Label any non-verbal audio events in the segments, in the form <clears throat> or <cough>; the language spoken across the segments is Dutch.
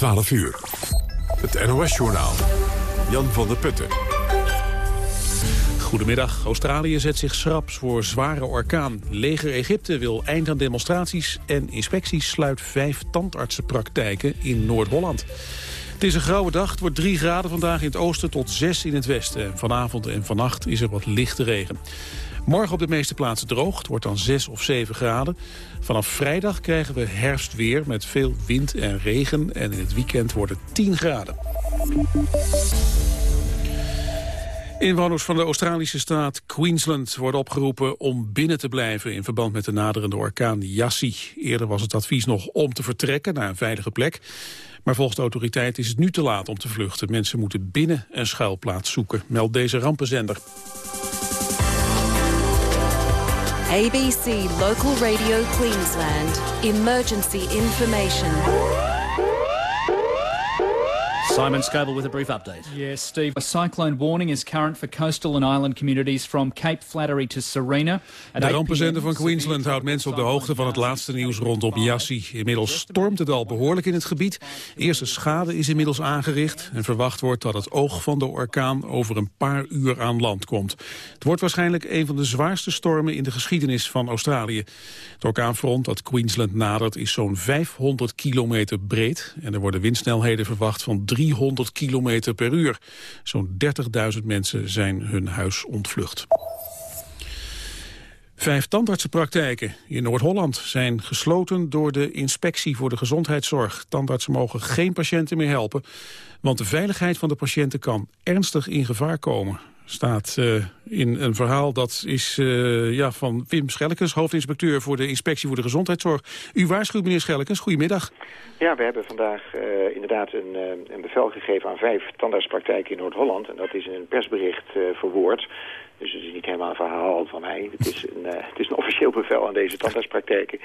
12 uur. Het NOS-journaal. Jan van der Putten. Goedemiddag. Australië zet zich schraps voor zware orkaan. Leger Egypte wil eind aan demonstraties en inspecties sluit vijf tandartsenpraktijken in Noord-Holland. Het is een grauwe dag. Het wordt 3 graden vandaag in het oosten tot 6 in het westen. Vanavond en vannacht is er wat lichte regen. Morgen op de meeste plaatsen droog. Het wordt dan 6 of 7 graden. Vanaf vrijdag krijgen we herfstweer met veel wind en regen. En in het weekend wordt het 10 graden. Inwoners van de Australische staat Queensland worden opgeroepen om binnen te blijven in verband met de naderende orkaan Yassi. Eerder was het advies nog om te vertrekken naar een veilige plek. Maar volgens de autoriteit is het nu te laat om te vluchten. Mensen moeten binnen een schuilplaats zoeken, meldt deze rampenzender. ABC Local Radio Queensland. Emergency information. Simon Scoble with a brief update. Yes, Steve. A cyclone warning is current for coastal and island communities from Cape Flattery to Serena. De rampenzender van Queensland houdt mensen op de hoogte van het laatste nieuws rondom Yassi. Inmiddels stormt het al behoorlijk in het gebied. Eerste schade is inmiddels aangericht en verwacht wordt dat het oog van de orkaan over een paar uur aan land komt. Het wordt waarschijnlijk een van de zwaarste stormen in de geschiedenis van Australië. Het orkaanfront dat Queensland nadert is zo'n 500 kilometer breed en er worden windsnelheden verwacht van 300 kilometer per uur. Zo'n 30.000 mensen zijn hun huis ontvlucht. Vijf tandartsenpraktijken in Noord-Holland zijn gesloten door de Inspectie voor de Gezondheidszorg. Tandartsen mogen geen patiënten meer helpen, want de veiligheid van de patiënten kan ernstig in gevaar komen staat uh, in een verhaal dat is uh, ja, van Wim Schellekens, hoofdinspecteur voor de Inspectie voor de Gezondheidszorg. U waarschuwt, meneer Schellekens. Goedemiddag. Ja, we hebben vandaag uh, inderdaad een, een, bevel gegeven aan vijf tandartspraktijken in Noord-Holland. En dat is in een persbericht verwoord. Dus het is niet helemaal een verhaal van mij. Het is een, het is een officieel bevel aan deze tandartspraktijken.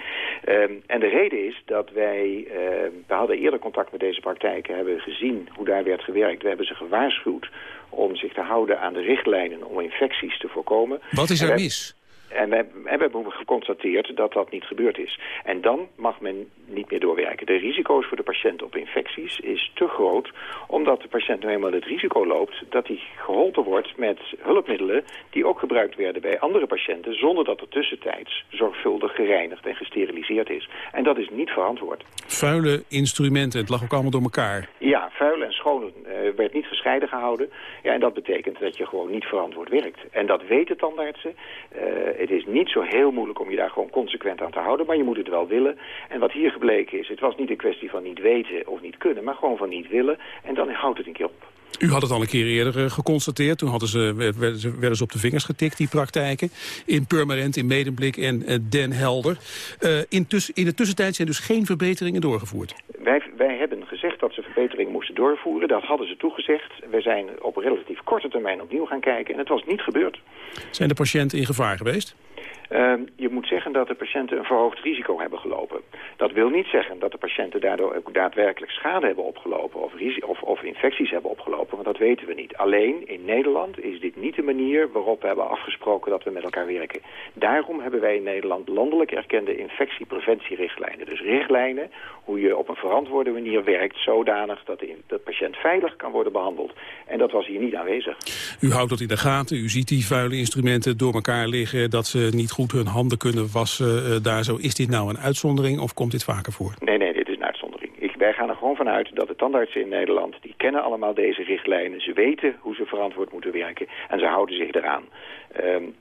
Ehm, en de reden is dat wij... Ehm, we hadden eerder contact met deze praktijken, hebben gezien hoe daar werd gewerkt. We hebben ze gewaarschuwd om zich te houden aan de richtlijnen om infecties te voorkomen. Wat is er mis? En we, hebben geconstateerd dat dat niet gebeurd is. En dan mag men niet meer doorwerken. De risico's voor de patiënt op infecties is te groot... omdat de patiënt nu eenmaal het risico loopt... dat hij geholpen wordt met hulpmiddelen... die ook gebruikt werden bij andere patiënten... zonder dat er tussentijds zorgvuldig gereinigd en gesteriliseerd is. En dat is niet verantwoord. Vuile instrumenten, het lag ook allemaal door elkaar. Ja, vuil en schoon uh, werd niet gescheiden gehouden. Ja, en dat betekent dat je gewoon niet verantwoord werkt. En dat weten tandartsen. Uh, het is niet zo heel moeilijk om je daar gewoon consequent aan te houden, maar je moet het wel willen. En wat hier gebleken is, het was niet een kwestie van niet weten of niet kunnen, maar gewoon van niet willen. En dan houdt het een keer op. U had het al een keer eerder eh, geconstateerd. Toen hadden ze, werden, ze, werden ze op de vingers getikt, die praktijken. In Purmerend, in Medemblik en Den Helder. Uh, in, in de tussentijd zijn dus geen verbeteringen doorgevoerd. Wij, wij hebben gezegd dat ze verbeteringen moesten doorvoeren. Dat hadden ze toegezegd. Wij zijn op relatief korte termijn opnieuw gaan kijken. En het was niet gebeurd. Zijn de patiënten in gevaar geweest? Uh, je moet zeggen dat de patiënten een verhoogd risico hebben gelopen. Dat wil niet zeggen dat de patiënten daardoor ook daadwerkelijk schade hebben opgelopen of, of, of, infecties hebben opgelopen, want dat weten we niet. Alleen in Nederland is dit niet de manier waarop we hebben afgesproken dat we met elkaar werken. Daarom hebben wij in Nederland landelijk erkende infectiepreventierichtlijnen. Dus richtlijnen hoe je op een verantwoorde manier werkt zodanig dat de, de patiënt veilig kan worden behandeld. En dat was hier niet aanwezig. U houdt dat in de gaten, u ziet die vuile instrumenten door elkaar liggen, dat ze niet goed hun handen kunnen wassen uh, daar zo. Is dit nou een uitzondering of komt dit vaker voor? Nee, nee, dit is een uitzondering. Ik, wij gaan er gewoon vanuit dat de tandartsen in Nederland... die kennen allemaal deze richtlijnen. Ze weten hoe ze verantwoord moeten werken en ze houden zich eraan. Um,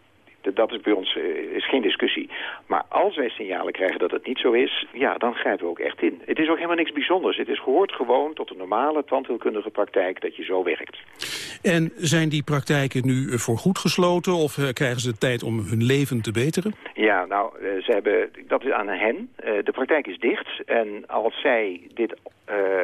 dat is bij ons uh, is geen discussie. Maar als wij signalen krijgen dat het niet zo is, ja, dan grijpen we ook echt in. Het is ook helemaal niks bijzonders. Het is gehoord gewoon tot de normale tandheelkundige praktijk dat je zo werkt. En zijn die praktijken nu voor goed gesloten of uh, krijgen ze de tijd om hun leven te beteren? Ja, nou, ze hebben, dat is aan hen. de praktijk is dicht en als zij dit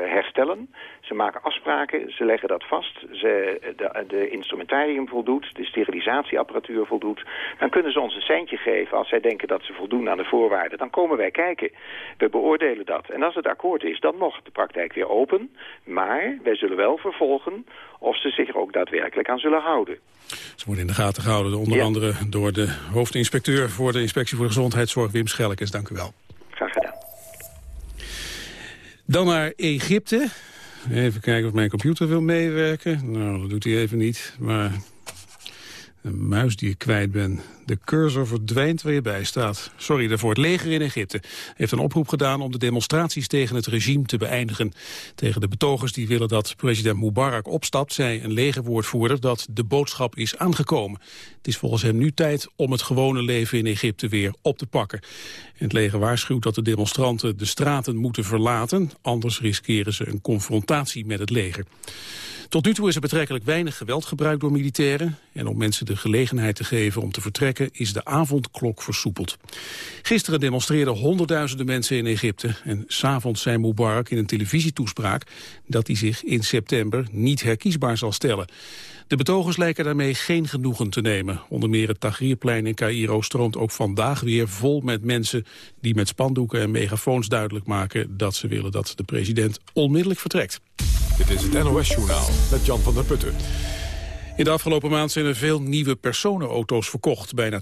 herstellen, ze maken afspraken, ze leggen dat vast. Ze, de, de instrumentarium voldoet, de sterilisatieapparatuur voldoet. Dan kunnen ze ons een centje geven als zij denken dat ze voldoen aan de voorwaarden. Dan komen wij kijken. We beoordelen dat. En als het akkoord is, dan mag de praktijk weer open. Maar wij zullen wel vervolgen of ze zich er ook daadwerkelijk aan zullen houden. Ze worden in de gaten gehouden, onder ja. andere door de hoofdinspecteur voor de Inspectie voor de Gezondheidszorg, Wim Schellekes. Dank u wel. Graag gedaan. Dan naar Egypte. Even kijken of mijn computer wil meewerken. Nou, dat doet hij even niet. Maar een muis die ik kwijt ben. De cursor verdwijnt waar je bij staat. Sorry daarvoor. Het leger in Egypte heeft een oproep gedaan om de demonstraties tegen het regime te beëindigen. Tegen de betogers die willen dat president Mubarak opstapt, zei een legerwoordvoerder dat de boodschap is aangekomen. Het is volgens hem nu tijd om het gewone leven in Egypte weer op te pakken. het leger waarschuwt dat de demonstranten de straten moeten verlaten, anders riskeren ze een confrontatie met het leger. Tot nu toe is er betrekkelijk weinig geweld gebruikt door militairen. En om mensen de gelegenheid te geven om te vertrekken is de avondklok versoepeld. Gisteren demonstreerden honderdduizenden mensen in Egypte. En s'avonds zei Mubarak in een televisietoespraak dat hij zich in september niet herkiesbaar zal stellen. De betogers lijken daarmee geen genoegen te nemen. Onder meer het Tahrirplein in Cairo stroomt ook vandaag weer vol met mensen... die met spandoeken en megafoons duidelijk maken dat ze willen dat de president onmiddellijk vertrekt. Dit is het NOS-journaal met Jan van der Putten. In de afgelopen maand zijn er veel nieuwe personenauto's verkocht. Bijna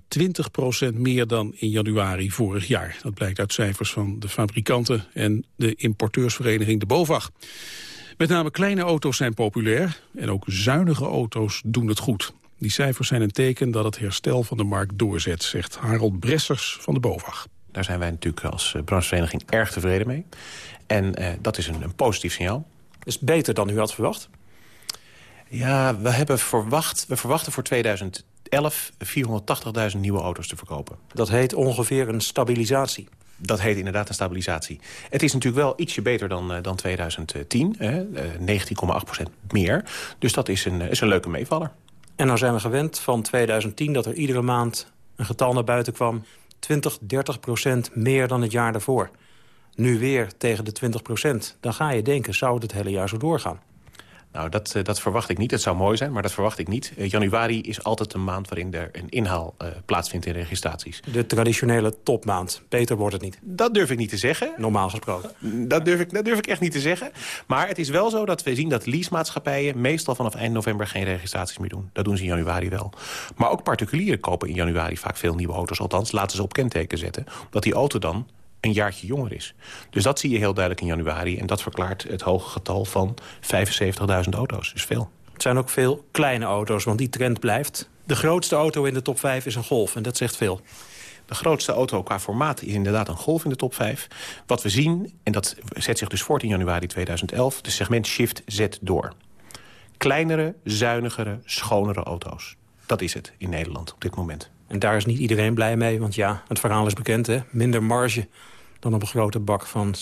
20% meer dan in januari vorig jaar. Dat blijkt uit cijfers van de fabrikanten en de importeursvereniging De BOVAG. Met name kleine auto's zijn populair en ook zuinige auto's doen het goed. Die cijfers zijn een teken dat het herstel van de markt doorzet, zegt Harold Bressers van de BOVAG. Daar zijn wij natuurlijk als eh, branchevereniging erg tevreden mee. En eh, dat is een, een positief signaal. Is beter dan u had verwacht? Ja, we, hebben verwacht, we verwachten voor 2011 480.000 nieuwe auto's te verkopen. Dat heet ongeveer een stabilisatie. Dat heet inderdaad een stabilisatie. Het is natuurlijk wel ietsje beter dan, uh, dan 2010. Uh, 19,8% meer. Dus dat is een, is een leuke meevaller. En nou zijn we gewend van 2010 dat er iedere maand een getal naar buiten kwam. 20, 30 procent meer dan het jaar daarvoor nu weer tegen de 20 procent... dan ga je denken, zou het het hele jaar zo doorgaan? Nou, dat, eh, dat verwacht ik niet. Het zou mooi zijn, maar dat verwacht ik niet. Uh, januari is altijd een maand waarin er een inhaal uh, plaatsvindt in registraties. De traditionele topmaand. Beter wordt het niet. Dat durf ik niet te zeggen. Normaal gesproken. Dat durf ik, dat durf ik echt niet te zeggen. Maar het is wel zo dat we zien dat leasemaatschappijen... meestal vanaf eind november geen registraties meer doen. Dat doen ze in januari wel. Maar ook particulieren kopen in januari vaak veel nieuwe auto's. Althans, laten ze op kenteken zetten. Omdat die auto dan een jaartje jonger is. Dus dat zie je heel duidelijk in januari. En dat verklaart het hoge getal van 75.000 auto's. Dus veel. Het zijn ook veel kleine auto's, want die trend blijft. De grootste auto in de top 5 is een Golf en dat zegt veel. De grootste auto qua formaat is inderdaad een Golf in de top 5. Wat we zien, en dat zet zich dus voort in januari 2011... de segment Shift zet door. Kleinere, zuinigere, schonere auto's. Dat is het in Nederland op dit moment. En daar is niet iedereen blij mee, want ja, het verhaal is bekend. Hè? Minder marge dan op een grote bak van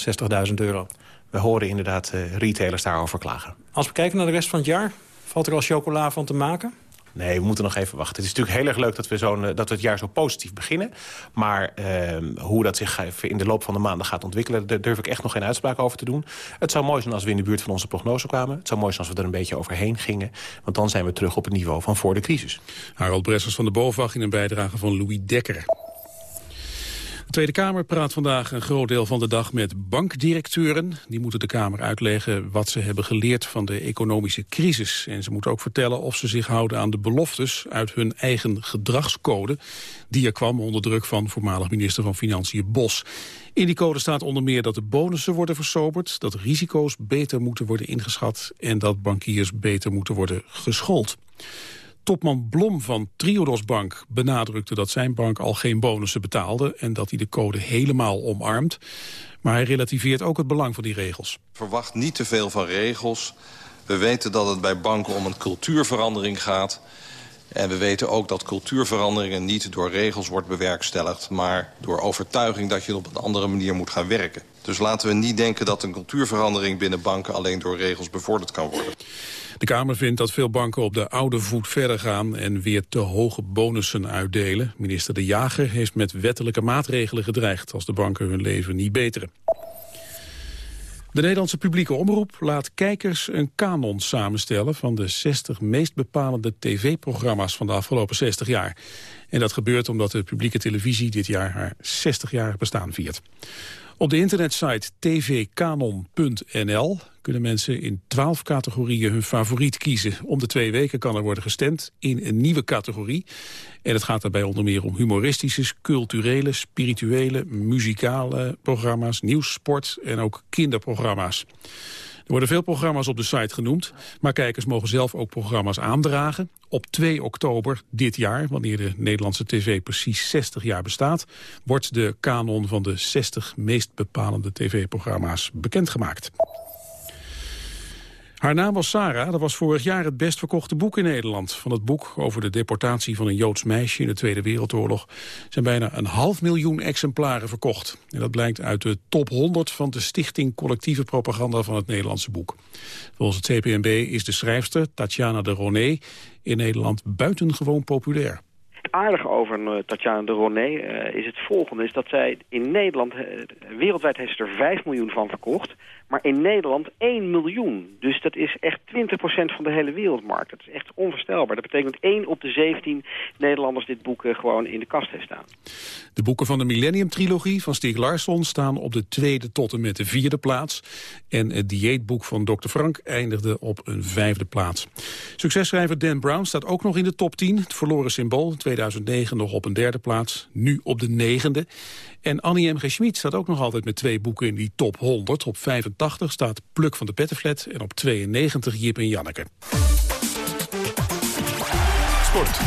60.000 euro. We horen inderdaad uh, retailers daarover klagen. Als we kijken naar de rest van het jaar, valt er al chocola van te maken? Nee, we moeten nog even wachten. Het is natuurlijk heel erg leuk dat we, zo eh, dat we het jaar zo positief beginnen. Maar uh, hoe dat zich in de loop van de maanden gaat ontwikkelen... daar durf ik echt nog geen uitspraak over te doen. Het zou mooi zijn als we in de buurt van onze prognose kwamen. Het zou mooi zijn als we er een beetje overheen gingen. Want dan zijn we terug op het niveau van voor de crisis. Harold Bressers van de BOVAG in een bijdrage van Louis Dekker. De Tweede Kamer praat vandaag een groot deel van de dag met bankdirecteuren. Die moeten de Kamer uitleggen wat ze hebben geleerd van de economische crisis. En ze moeten ook vertellen of ze zich houden aan de beloftes uit hun eigen gedragscode. Die er kwam onder druk van voormalig minister van Financiën Bos. In die code staat onder meer dat de bonussen worden versoberd, dat risico's beter moeten worden ingeschat en dat bankiers beter moeten worden geschoold. Topman Blom van Triodos Bank benadrukte dat zijn bank al geen bonussen betaalde en dat hij de code helemaal omarmt. Maar hij relativeert ook het belang van die regels. Verwacht niet te veel van regels. We weten dat het bij banken om een cultuurverandering gaat. En we weten ook dat cultuurveranderingen niet door regels wordt bewerkstelligd... maar door overtuiging dat je op een andere manier moet gaan werken. Dus laten we niet denken dat een cultuurverandering binnen banken... alleen door regels bevorderd kan worden. De Kamer vindt dat veel banken op de oude voet verder gaan en weer te hoge bonussen uitdelen. Minister De Jager heeft met wettelijke maatregelen gedreigd als de banken hun leven niet beteren. De Nederlandse publieke omroep laat kijkers een kanon samenstellen van de 60 meest bepalende tv-programma's van de afgelopen 60 jaar. En dat gebeurt omdat de publieke televisie dit jaar haar 60-jarig bestaan viert. Op de internetsite tvkanon.nl kunnen mensen in twaalf categorieën hun favoriet kiezen. Om de twee weken kan er worden gestemd in een nieuwe categorie. En het gaat daarbij onder meer om humoristische, culturele, spirituele, muzikale programma's, nieuws, sport en ook kinderprogramma's. Er worden veel programma's op de site genoemd, maar kijkers mogen zelf ook programma's aandragen. Op 2 oktober dit jaar, wanneer de Nederlandse tv precies 60 jaar bestaat, wordt de kanon van de 60 meest bepalende tv-programma's bekendgemaakt. Haar naam was Sarah, dat was vorig jaar het best verkochte boek in Nederland. Van het boek over de deportatie van een Joods meisje in de Tweede Wereldoorlog... zijn bijna een half miljoen exemplaren verkocht. En dat blijkt uit de top 100 van de Stichting Collectieve Propaganda van het Nederlandse boek. Volgens het CPNB is de schrijfster Tatjana de Roné in Nederland buitengewoon populair aardige over uh, Tatjana de Roné uh, is het volgende. Is dat zij in Nederland, uh, wereldwijd heeft ze er 5 miljoen van verkocht. Maar in Nederland 1 miljoen. Dus dat is echt 20% van de hele wereldmarkt. Dat is echt onvoorstelbaar. Dat betekent dat 1 op de 17 Nederlanders dit boek gewoon in de kast heeft staan. De boeken van de Millennium-trilogie van Stieg Larsson staan op de tweede tot en met de vierde plaats. En het dieetboek van Dr. Frank eindigde op een vijfde plaats. Successchrijver Dan Brown staat ook nog in de top 10. Het verloren symbool in 2009 nog op een derde plaats, nu op de negende. En Annie M. G. Schmid staat ook nog altijd met twee boeken in die top 100. Op 85 staat Pluk van de Pettenflat en op 92 Jip en Janneke. Sport.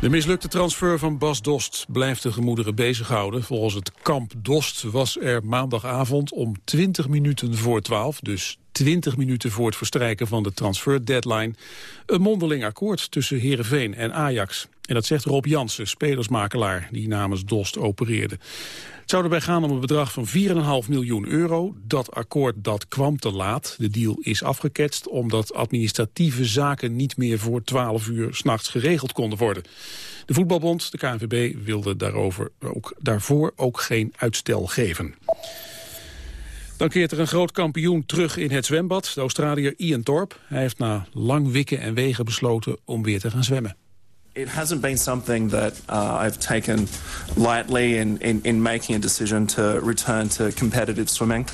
De mislukte transfer van Bas Dost blijft de gemoederen bezighouden. Volgens het kamp Dost was er maandagavond om 20 minuten voor 12, dus 20 minuten voor het verstrijken van de transfer-deadline... een mondeling akkoord tussen Heerenveen en Ajax. En dat zegt Rob Jansen, spelersmakelaar, die namens Dost opereerde. Het zou erbij gaan om een bedrag van 4,5 miljoen euro. Dat akkoord dat kwam te laat. De deal is afgeketst omdat administratieve zaken niet meer voor 12 uur s'nachts geregeld konden worden. De voetbalbond, de KNVB, wilde daarover ook, daarvoor ook geen uitstel geven. Dan keert er een groot kampioen terug in het zwembad, de Australiër Ian Thorpe. Hij heeft na lang wikken en wegen besloten om weer te gaan zwemmen. It hasn't been something that uh, I've taken lightly in, in, in, making a decision to return to competitive swimming.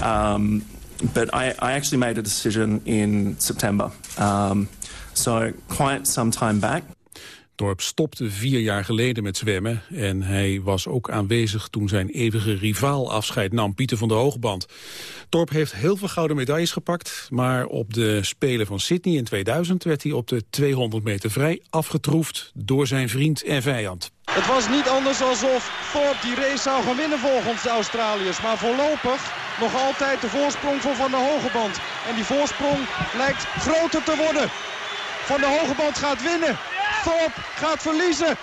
Um, but I, I, actually made a decision in September. Um, so quite some time back. Dorp stopte vier jaar geleden met zwemmen en hij was ook aanwezig toen zijn eeuwige rivaal afscheid nam, Pieter van der Hoogband. Dorp heeft heel veel gouden medailles gepakt, maar op de Spelen van Sydney in 2000 werd hij op de 200 meter vrij afgetroefd door zijn vriend en vijand. Het was niet anders alsof Thorpe die race zou gaan winnen volgens de Australiërs, maar voorlopig nog altijd de voorsprong voor Van der Hogeband. En die voorsprong lijkt groter te worden. Van der Hogeband gaat winnen. Thorpe gaat verliezen.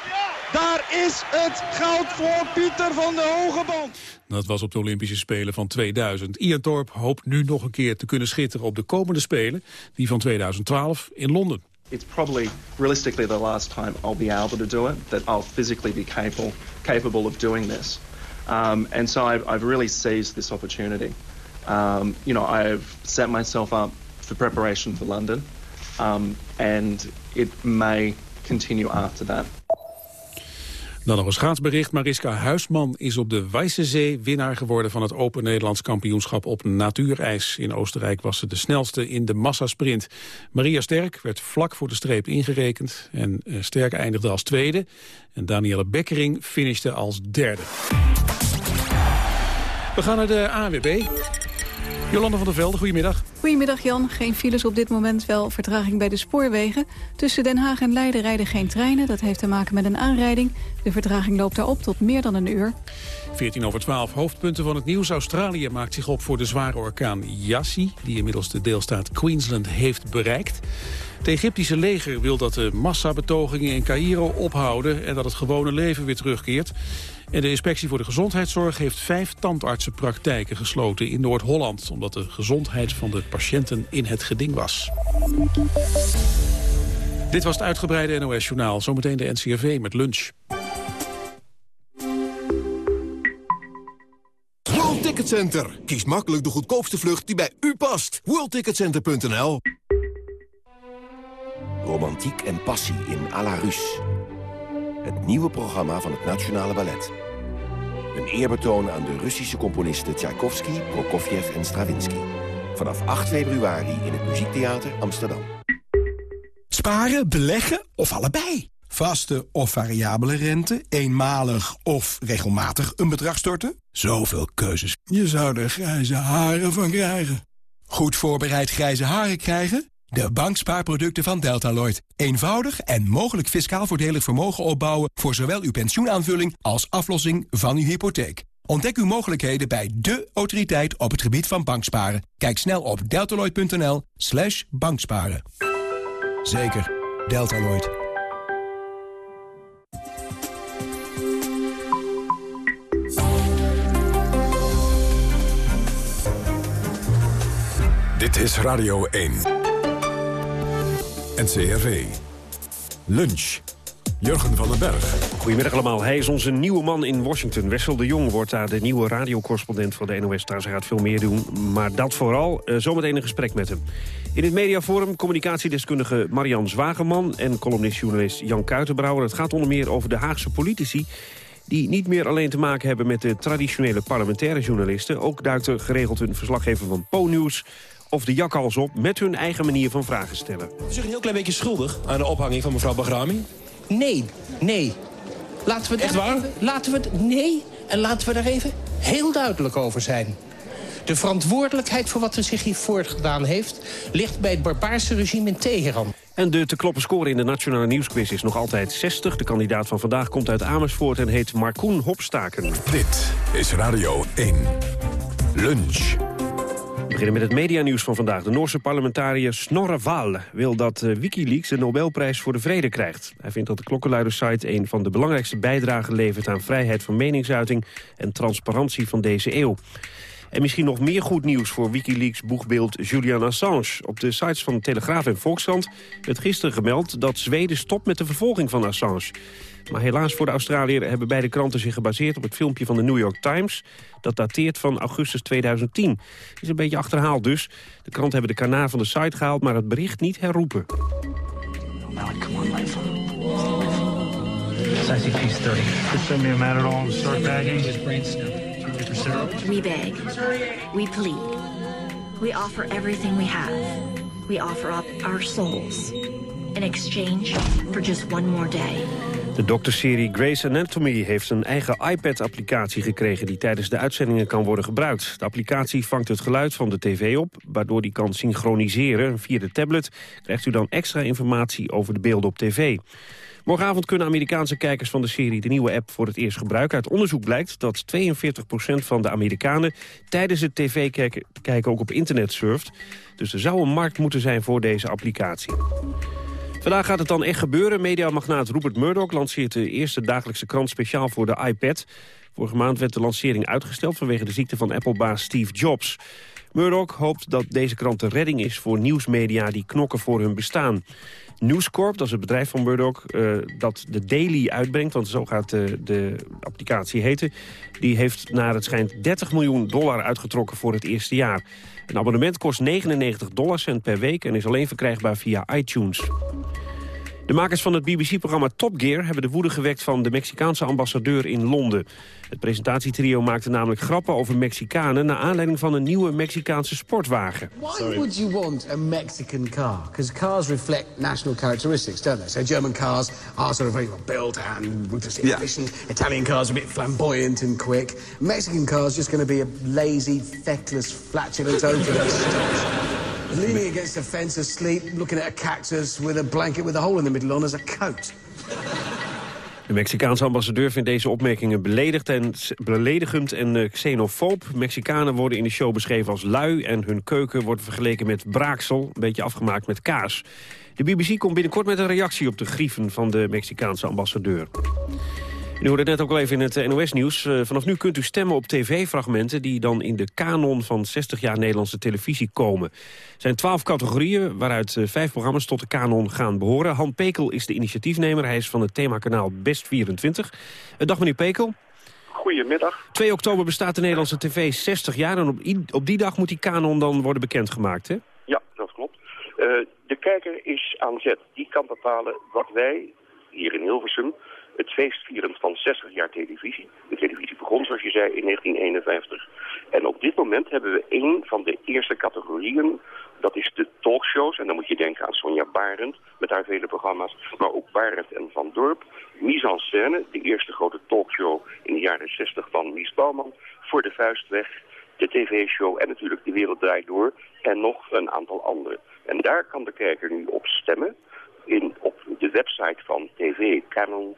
Daar is het goud voor Pieter van de Hogeband. Dat was op de Olympische Spelen van 2000. Ian Thorpe hoopt nu nog een keer te kunnen schitteren op de komende Spelen. Die van 2012 in Londen. It's probably realistically the last time I'll be able to do it. That I'll physically be capable, capable of doing this. Um, and so I've, I've really seized this opportunity. Um, you know, I've set myself up for preparation for London. Um, and it may continue after that. Dan nog een schaatsbericht. Mariska Huisman is op de Weissensee winnaar geworden van het Open Nederlands kampioenschap op natuurijs. In Oostenrijk was ze de snelste in de massasprint. Maria Sterk werd vlak voor de streep ingerekend en eh, Sterk eindigde als tweede. En Danielle Bekkering finishte als derde. We gaan naar de AWB. Jolanda van der Velde, goedemiddag. Goedemiddag Jan. Geen files op dit moment, wel vertraging bij de spoorwegen. Tussen Den Haag en Leiden rijden geen treinen. Dat heeft te maken met een aanrijding. De vertraging loopt daarop tot meer dan een uur. 14 over 12 hoofdpunten van het nieuws. Australië maakt zich op voor de zware orkaan Yassi... die inmiddels de deelstaat Queensland heeft bereikt. Het Egyptische leger wil dat de massabetogingen in Cairo ophouden... en dat het gewone leven weer terugkeert. En de inspectie voor de gezondheidszorg heeft vijf tandartsenpraktijken gesloten in Noord-Holland... omdat de gezondheid van de patiënten in het geding was. Dit was het uitgebreide NOS-journaal. Zometeen de NCRV met lunch. World Ticket Center. Kies makkelijk de goedkoopste vlucht die bij u past. WorldTicketCenter.nl Romantiek en passie in à la. Het nieuwe programma van het Nationale Ballet. Een eerbetoon aan de Russische componisten Tchaikovsky, Prokofjev en Stravinsky. Vanaf 8 februari in het Muziektheater Amsterdam. Sparen, beleggen of allebei? Vaste of variabele rente, eenmalig of regelmatig een bedrag storten? Zoveel keuzes. Je zou er grijze haren van krijgen. Goed voorbereid grijze haren krijgen? De bankspaarproducten van Deltaloid. Eenvoudig en mogelijk fiscaal voordelig vermogen opbouwen... voor zowel uw pensioenaanvulling als aflossing van uw hypotheek. Ontdek uw mogelijkheden bij de autoriteit op het gebied van banksparen. Kijk snel op deltaloid.nl slash banksparen. Zeker, Deltaloid. Dit is Radio 1. NCRV. Lunch. Jurgen van den Berg. Goedemiddag allemaal. Hij is onze nieuwe man in Washington. Wessel de Jong wordt daar de nieuwe radiocorrespondent van de NOS. Daar ze gaat veel meer doen, maar dat vooral. Uh, zometeen een gesprek met hem. In het mediaforum communicatiedeskundige Marian Zwageman... en columnist-journalist Jan Kuitenbrouwer. Het gaat onder meer over de Haagse politici die niet meer alleen te maken hebben met de traditionele parlementaire journalisten. Ook duikt er geregeld een verslaggever van Po-nieuws of de jakhals op met hun eigen manier van vragen stellen. Is zich een heel klein beetje schuldig aan de ophanging van mevrouw Bagrami? Nee, nee. Laten we Echt waar? Even, laten we het, nee, en laten we daar even heel duidelijk over zijn. De verantwoordelijkheid voor wat er zich hier voortgedaan heeft... ligt bij het barbaarse regime in Teheran. En de te kloppen score in de Nationale Nieuwsquiz is nog altijd 60. De kandidaat van vandaag komt uit Amersfoort en heet Markoen Hopstaken. Dit is Radio 1. Lunch. Beginnen met het medianieuws van vandaag. De Noorse parlementariër Snorre Waal wil dat uh, Wikileaks de Nobelprijs voor de Vrede krijgt. Hij vindt dat de klokkenluidersite een van de belangrijkste bijdragen levert aan vrijheid van meningsuiting en transparantie van deze eeuw. En misschien nog meer goed nieuws voor Wikileaks boegbeeld Julian Assange. Op de sites van Telegraaf en Volkskrant werd gisteren gemeld dat Zweden stopt met de vervolging van Assange. Maar helaas voor de Australiër hebben beide kranten zich gebaseerd op het filmpje van de New York Times. Dat dateert van augustus 2010. Is een beetje achterhaald dus. De kranten hebben de kanaal van de site gehaald, maar het bericht niet herroepen. We beg. We plead. We offer everything we have. We offer up our souls in exchange for just one more day. De dokterserie Grey's Anatomy heeft een eigen iPad-applicatie gekregen... die tijdens de uitzendingen kan worden gebruikt. De applicatie vangt het geluid van de tv op... waardoor die kan synchroniseren. Via de tablet krijgt u dan extra informatie over de beelden op tv. Morgenavond kunnen Amerikaanse kijkers van de serie de nieuwe app voor het eerst gebruiken. Uit onderzoek blijkt dat 42% van de Amerikanen tijdens het tv-kijken kijken ook op internet surft. Dus er zou een markt moeten zijn voor deze applicatie. Vandaag gaat het dan echt gebeuren. Mediamagnaat Rupert Murdoch lanceert de eerste dagelijkse krant speciaal voor de iPad. Vorige maand werd de lancering uitgesteld vanwege de ziekte van Apple-baas Steve Jobs. Murdoch hoopt dat deze krant de redding is voor nieuwsmedia die knokken voor hun bestaan. News Corp, dat is het bedrijf van Murdoch, uh, dat de Daily uitbrengt... want zo gaat de, de applicatie heten... die heeft naar het schijnt 30 miljoen dollar uitgetrokken voor het eerste jaar. Een abonnement kost 99 dollarcent per week... en is alleen verkrijgbaar via iTunes. De makers van het BBC-programma Top Gear hebben de woede gewekt van de Mexicaanse ambassadeur in Londen. Het presentatietrio maakte namelijk grappen over Mexicanen... naar aanleiding van een nieuwe Mexicaanse sportwagen. Why would you want a Mexican car? Because cars reflect national characteristics, don't they? So German cars are sort of very well built and ruthlessly yeah. efficient. Italian cars are a bit flamboyant and quick. Mexican cars just going to be a lazy, feckless, flatulent opulence. <laughs> Leaning against the fence asleep, looking at a cactus with a blanket with a hole in the middle on as a coat. De Mexicaanse ambassadeur vindt deze opmerkingen beledigd en, beledigend en uh, xenofoob. Mexicanen worden in de show beschreven als lui... en hun keuken wordt vergeleken met braaksel, een beetje afgemaakt met kaas. De BBC komt binnenkort met een reactie op de grieven van de Mexicaanse ambassadeur. U hoorde het net ook al even in het NOS-nieuws. Uh, vanaf nu kunt u stemmen op tv-fragmenten... die dan in de kanon van 60 jaar Nederlandse televisie komen. Er zijn twaalf categorieën, waaruit uh, vijf programma's tot de kanon gaan behoren. Han Pekel is de initiatiefnemer. Hij is van het themakanaal Best24. Uh, dag meneer Pekel. Goedemiddag. 2 oktober bestaat de Nederlandse tv 60 jaar... en op, op die dag moet die kanon dan worden bekendgemaakt, hè? Ja, dat klopt. de kijker is aan zet. Die kan bepalen wat wij hier in Hilversum het feestvieren van 60 jaar televisie. De televisie begon, zoals je zei, in 1951. En op dit moment hebben we een van de eerste categorieën. Dat is de talkshows. En dan moet je denken aan Sonja Barend met haar vele programma's. Maar ook Barend en Van Dorp. Mise en scène, de eerste grote talkshow in de jaren 60 van Mies Bouwman. Voor de vuist weg. De tv-show en natuurlijk De Wereld Draait Door. En nog een aantal andere. En daar kan de kijker nu op stemmen. In, op de website van tvcanon.nl.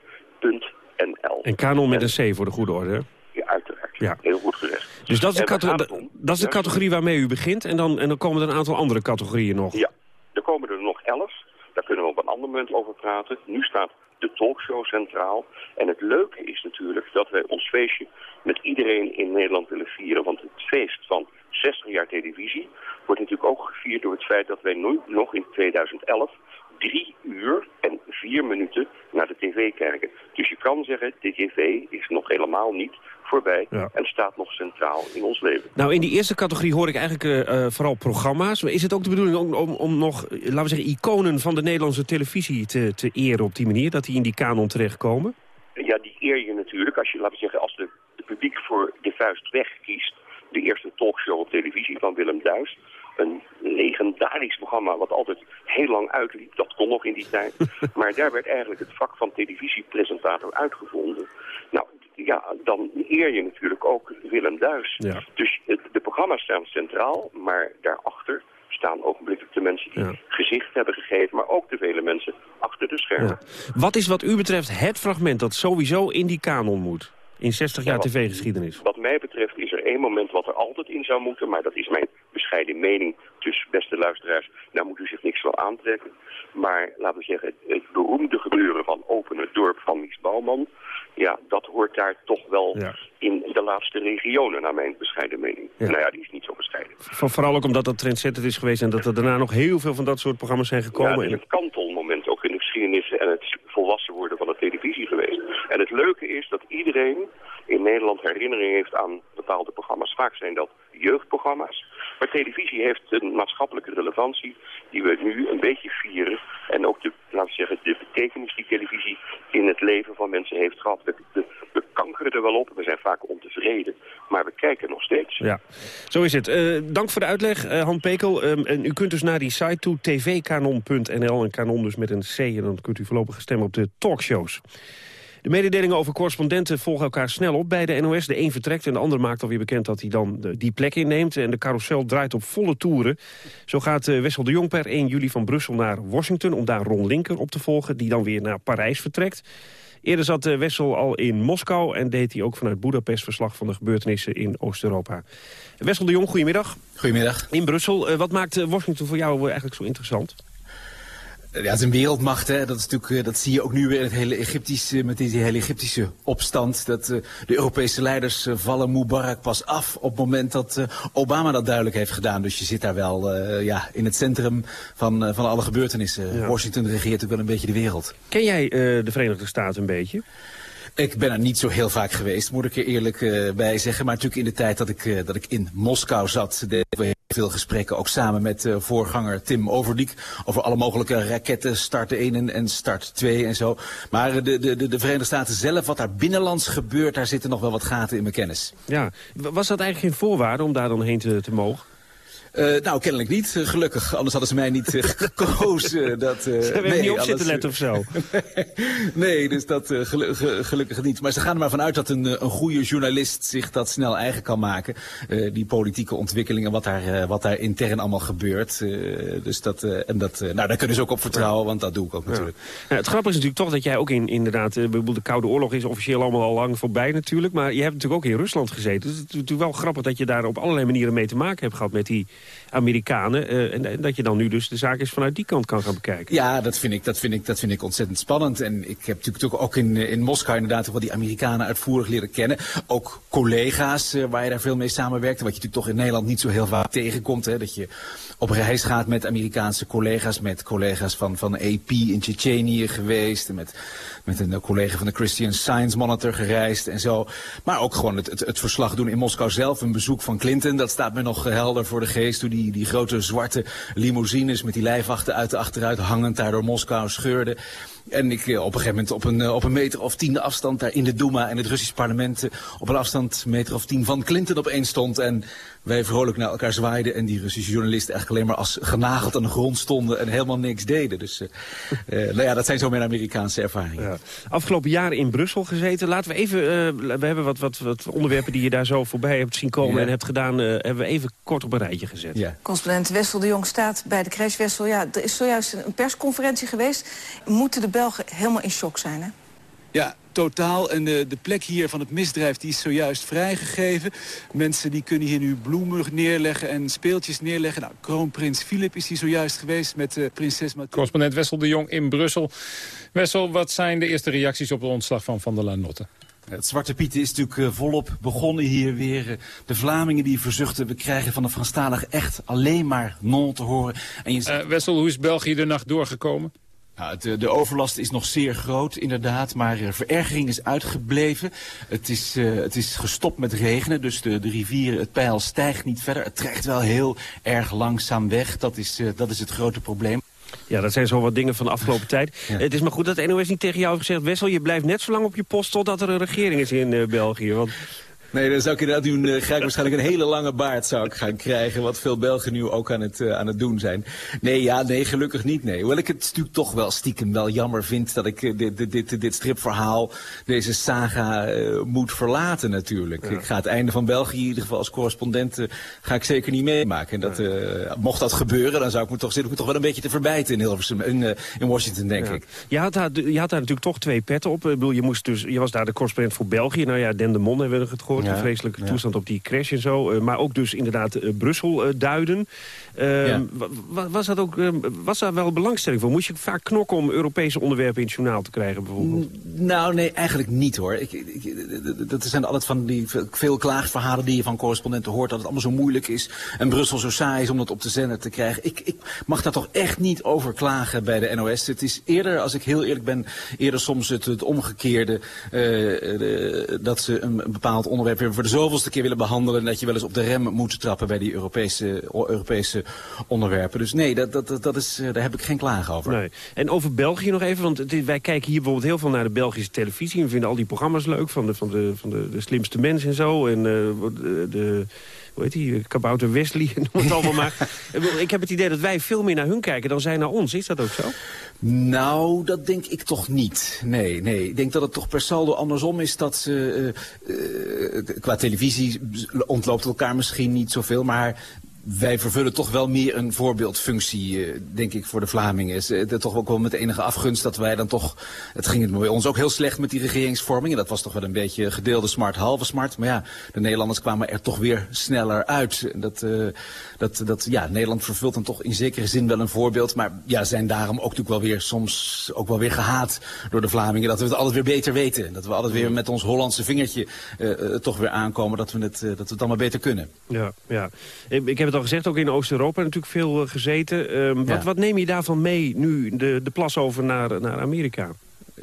En kanon met een C voor de goede orde. Ja, uiteraard. Ja. Heel goed gezegd. Dus dat is, de, dat is de categorie waarmee u begint. En dan, en dan komen er een aantal andere categorieën nog. Ja, er komen er nog elf. Daar kunnen we op een ander moment over praten. Nu staat de talkshow centraal. En het leuke is natuurlijk dat wij ons feestje met iedereen in Nederland willen vieren. Want het feest van 60 jaar televisie wordt natuurlijk ook gevierd door het feit dat wij nu nog in 2011 drie uur en vier minuten naar de tv kijken. Dus je kan zeggen, de tv is nog helemaal niet voorbij en staat nog centraal in ons leven. Nou, in die eerste categorie hoor ik eigenlijk eh, eh, vooral programma's. Maar is het ook de bedoeling om, om, om nog, eh, laten we zeggen, iconen van de Nederlandse televisie te, te eren op die manier? Dat die in die kanon terechtkomen? Ja, die eer je natuurlijk als je, laten we zeggen, als de, de publiek voor de vuist weg kiest. De eerste talkshow op televisie van Willem Duis. Een legendarisch programma wat altijd heel lang uitliep. Dat kon nog in die tijd. <laughs> maar daar werd eigenlijk het vak van televisiepresentator uitgevonden. Nou, ja, dan eer je natuurlijk ook Willem Duis. Ja. Dus de programma's staan centraal, maar daarachter staan ogenblikkelijk de mensen die gezicht hebben gegeven, maar ook de vele mensen achter de schermen. Wat is wat u betreft het fragment dat sowieso in die kanon moet? In 60 jaar tv-geschiedenis. Wat mij betreft is er één moment wat er altijd in zou moeten, maar dat is mijn bescheiden mening. Dus beste luisteraars, daar moet u zich niks van aantrekken. Maar laten we zeggen, het beroemde gebeuren van Open het Dorp van Mies Bouwman, ja, dat hoort daar toch wel in de laatste regionen, naar mijn bescheiden mening. Ja. Nou ja, die is niet zo bescheiden. Voor- Vooral ook omdat dat trendsetter is geweest... en dat er daarna nog heel veel van dat soort programma's zijn Ja, gekomen. het is een kantelmoment ook in de geschiedenis en het volwassen worden van de televisie geweest. En het leuke is dat iedereen in Nederland herinnering heeft aan bepaalde programma's. Vaak zijn dat jeugdprogramma's. Maar televisie heeft een maatschappelijke relevantie die we nu een beetje vieren. En ook de, laten we zeggen, de betekenis die televisie in het leven van mensen heeft gehad. We, we kankeren er wel op, we zijn vaak ontevreden. Maar we kijken nog steeds. Ja, zo is het. Eh, dank voor de uitleg, eh, Han Pekel. Ehm, en u kunt dus naar die site toe, tvkanon.nl. En kanon dus met een C. En dan kunt u voorlopig stemmen op de talkshows. De mededelingen over correspondenten volgen elkaar snel op bij de NOS. De een vertrekt en de ander maakt alweer bekend dat hij dan die plek inneemt. En de carousel draait op volle toeren. Zo gaat eh, Wessel de Jong per 1 juli van Brussel naar Washington... om daar Ron Linker op te volgen, die dan weer naar Parijs vertrekt. Eerder zat eh, Wessel al in Moskou en deed hij ook vanuit Budapest verslag van de gebeurtenissen in Oost-Europa. Wessel de Jong, goedemiddag. Goedemiddag. In Brussel. Eh, wat maakt Washington voor jou eigenlijk zo interessant? Ja, het is een wereldmacht, hè. Dat, is natuurlijk, eh, dat zie je ook nu weer in het hele Egyptische, met die hele Egyptische opstand. Dat eh, de Europese leiders eh, vallen Mubarak pas af op het moment dat Obama dat duidelijk heeft gedaan. Dus je zit daar wel ja, in het centrum van, van alle gebeurtenissen. Ja. Washington regeert ook wel een beetje de wereld. Ken jij de Verenigde Staten een beetje? Ik ben er niet zo heel vaak geweest, moet ik er eerlijk eh, bij zeggen. Maar natuurlijk in de tijd dat ik, eh, dat ik in Moskou zat, deden we heel veel gesprekken. Ook samen met eh, voorganger Tim Overdiek over alle mogelijke raketten, start 1 en, en start 2 en zo. Maar de, de, de, de Verenigde Staten zelf, wat daar binnenlands gebeurt, daar zitten nog wel wat gaten in mijn kennis. Ja. Was dat eigenlijk geen voorwaarde om daar dan heen te mogen? Eh, nou, kennelijk niet, eh, gelukkig. Anders hadden ze mij niet eh, <laughs> gekozen. Dat, Ze hebben nee, niet op anders- zitten letten of zo. <laughs> Nee, dus dat gelu- ge- gelukkig niet. Maar ze gaan er maar vanuit dat een, een goede journalist zich dat snel eigen kan maken. Die politieke ontwikkelingen, wat daar, wat daar intern allemaal gebeurt. Dus dat, en dat, nou, daar kunnen ze ook op vertrouwen, want dat doe ik ook natuurlijk. Ja, het grappige is natuurlijk toch dat jij ook in, inderdaad... de Koude Oorlog is officieel allemaal al lang voorbij natuurlijk... maar je hebt natuurlijk ook in Rusland gezeten. Dus het is natuurlijk wel grappig dat je daar op allerlei manieren mee te maken hebt gehad... met die Amerikanen. eh, en, dat je dan nu dus de zaak eens vanuit die kant kan gaan bekijken. Ja, dat vind ik, dat vind ik, dat vind ik ontzettend spannend. En ik heb natuurlijk ook in, in Moskou inderdaad wel die Amerikanen uitvoerig leren kennen. Ook collega's eh, waar je daar veel mee samenwerkt. Wat je natuurlijk toch in Nederland niet zo heel vaak tegenkomt. Hè? Dat je op reis gaat met Amerikaanse collega's. Met collega's van, van AP in Tsjetsjenië geweest. Met, met een collega van de Christian Science Monitor gereisd en zo. Maar ook gewoon het, het, het verslag doen in Moskou zelf. Een bezoek van Clinton, dat staat me nog eh, helder voor de geest. Hoe die, die grote zwarte limousines met die lijfwachten uit de achteruit hangend daar door Moskou scheurden. En ik op een gegeven moment op een, op een meter of tien afstand daar in de Duma en het Russisch parlement op een afstand meter of tien van Clinton opeens stond. En wij vrolijk naar elkaar zwaaiden en die Russische journalisten eigenlijk alleen maar als genageld aan de grond stonden en helemaal niks deden. Dus uh, <laughs> nou ja, dat zijn zo mijn Amerikaanse ervaringen. Ja. Afgelopen jaren in Brussel gezeten. Laten we even, uh, we hebben wat, wat, wat onderwerpen die je daar zo voorbij hebt zien komen en hebt gedaan, uh, hebben we even kort op een rijtje gezet. Ja. Correspondent Wessel de Jong staat bij de crash. Wessel, ja, er is zojuist een persconferentie geweest. Moeten de Belgen helemaal in shock zijn, hè? Ja, totaal. En de, de plek hier van het misdrijf die is zojuist vrijgegeven. Mensen die kunnen hier nu bloemen neerleggen en speeltjes neerleggen. Nou, kroonprins Filip is hier zojuist geweest met uh, prinses Mathilde. Correspondent Wessel de Jong in Brussel. Wessel, wat zijn de eerste reacties op de ontslag van Van der Lanotte? Het Zwarte Piet is natuurlijk uh, volop begonnen hier weer. Uh, de Vlamingen die verzuchten, we krijgen van de Franstalig echt alleen maar non te horen. En je... Wessel, hoe is België de nacht doorgekomen? Nou, de, de, overlast is nog zeer groot, inderdaad, maar uh, verergering is uitgebleven. Het is, uh, het is gestopt met regenen, dus de, de rivieren, het peil stijgt niet verder. Het trekt wel heel erg langzaam weg, dat is, uh, dat is het grote probleem. Ja, dat zijn zo wat dingen van de afgelopen tijd. Ja. Het is maar goed dat de NOS niet tegen jou heeft gezegd... Wessel, je blijft net zo lang op je post totdat er een regering is in België. Want Nee, dan zou ik inderdaad doen, uh, ga ik waarschijnlijk een hele lange baard zou ik gaan krijgen. Wat veel Belgen nu ook aan het, uh, aan het doen zijn. Nee, ja, nee, gelukkig niet, nee. Hoewel ik het natuurlijk toch wel stiekem wel jammer vind dat ik uh, dit, dit, dit, dit stripverhaal, deze saga moet verlaten natuurlijk. Ja. Ik ga het einde van België in ieder geval als correspondent ga ik zeker niet meemaken. En dat, mocht dat gebeuren, dan zou ik me toch zitten, ik me toch wel een beetje te verbijten in Hilversum, in, in Washington, denk ja. ik. Je had, daar, je had daar natuurlijk toch twee petten op. Ik bedoel, je, moest dus, je was daar de correspondent voor België. Nou ja, Den de Mon hebben we het gehoord. Ja, de vreselijke ja. toestand op die crash en zo. Uh, maar ook dus inderdaad uh, Brussel uh, duiden. Ja. was, dat ook, was daar wel belangstelling voor? Moest je vaak knokken om Europese onderwerpen in het journaal te krijgen bijvoorbeeld? Nou, nee, eigenlijk niet hoor. Ik, ik, dat zijn altijd van die veel klaagverhalen die je van correspondenten hoort... dat het allemaal zo moeilijk is en Brussel zo saai is om dat op de zender te krijgen. Ik, ik mag daar toch echt niet over klagen bij de NOS. Het is eerder, als ik heel eerlijk ben, eerder soms het, het omgekeerde... de, dat ze een, een bepaald onderwerp weer voor de zoveelste keer willen behandelen... en dat je wel eens op de rem moet trappen bij die Europese, Europese onderwerpen. Dus nee, dat, dat, dat is, daar heb ik geen klagen over. Nee. En over België nog even, want wij kijken hier bijvoorbeeld heel veel naar de Belgische televisie. We vinden al die programma's leuk van de, van de, van de, de slimste mensen en zo. En uh, de, de hoe heet die, Kabouter Wesley, <laughs> noem het allemaal <laughs> maar. Ik heb het idee dat wij veel meer naar hun kijken dan zij naar ons. Is dat ook zo? Nou, dat denk ik toch niet. Nee, nee. Ik denk dat het toch per saldo andersom is dat ze... Uh, uh, qua televisie ontloopt elkaar misschien niet zoveel, maar wij vervullen toch wel meer een voorbeeldfunctie, uh, denk ik, voor de Vlamingen. Is uh, toch ook wel met enige afgunst dat wij dan toch... Het ging bij ons ook heel slecht met die regeringsvorming. En dat was toch wel een beetje gedeelde smart, halve smart. Maar ja, de Nederlanders kwamen er toch weer sneller uit. Dat, uh, dat, dat, ja, Nederland vervult dan toch in zekere zin wel een voorbeeld. Maar ja, zijn daarom ook natuurlijk wel weer soms ook wel weer gehaat door de Vlamingen. Dat we het altijd weer beter weten. Dat we altijd weer met ons Hollandse vingertje toch weer aankomen. Dat we, het, dat we het allemaal beter kunnen. Ja, ja. Ik heb het al gezegd, ook in Oost-Europa natuurlijk veel uh, gezeten. Um, ja. wat, wat neem je daarvan mee nu de, de plas over naar, naar Amerika?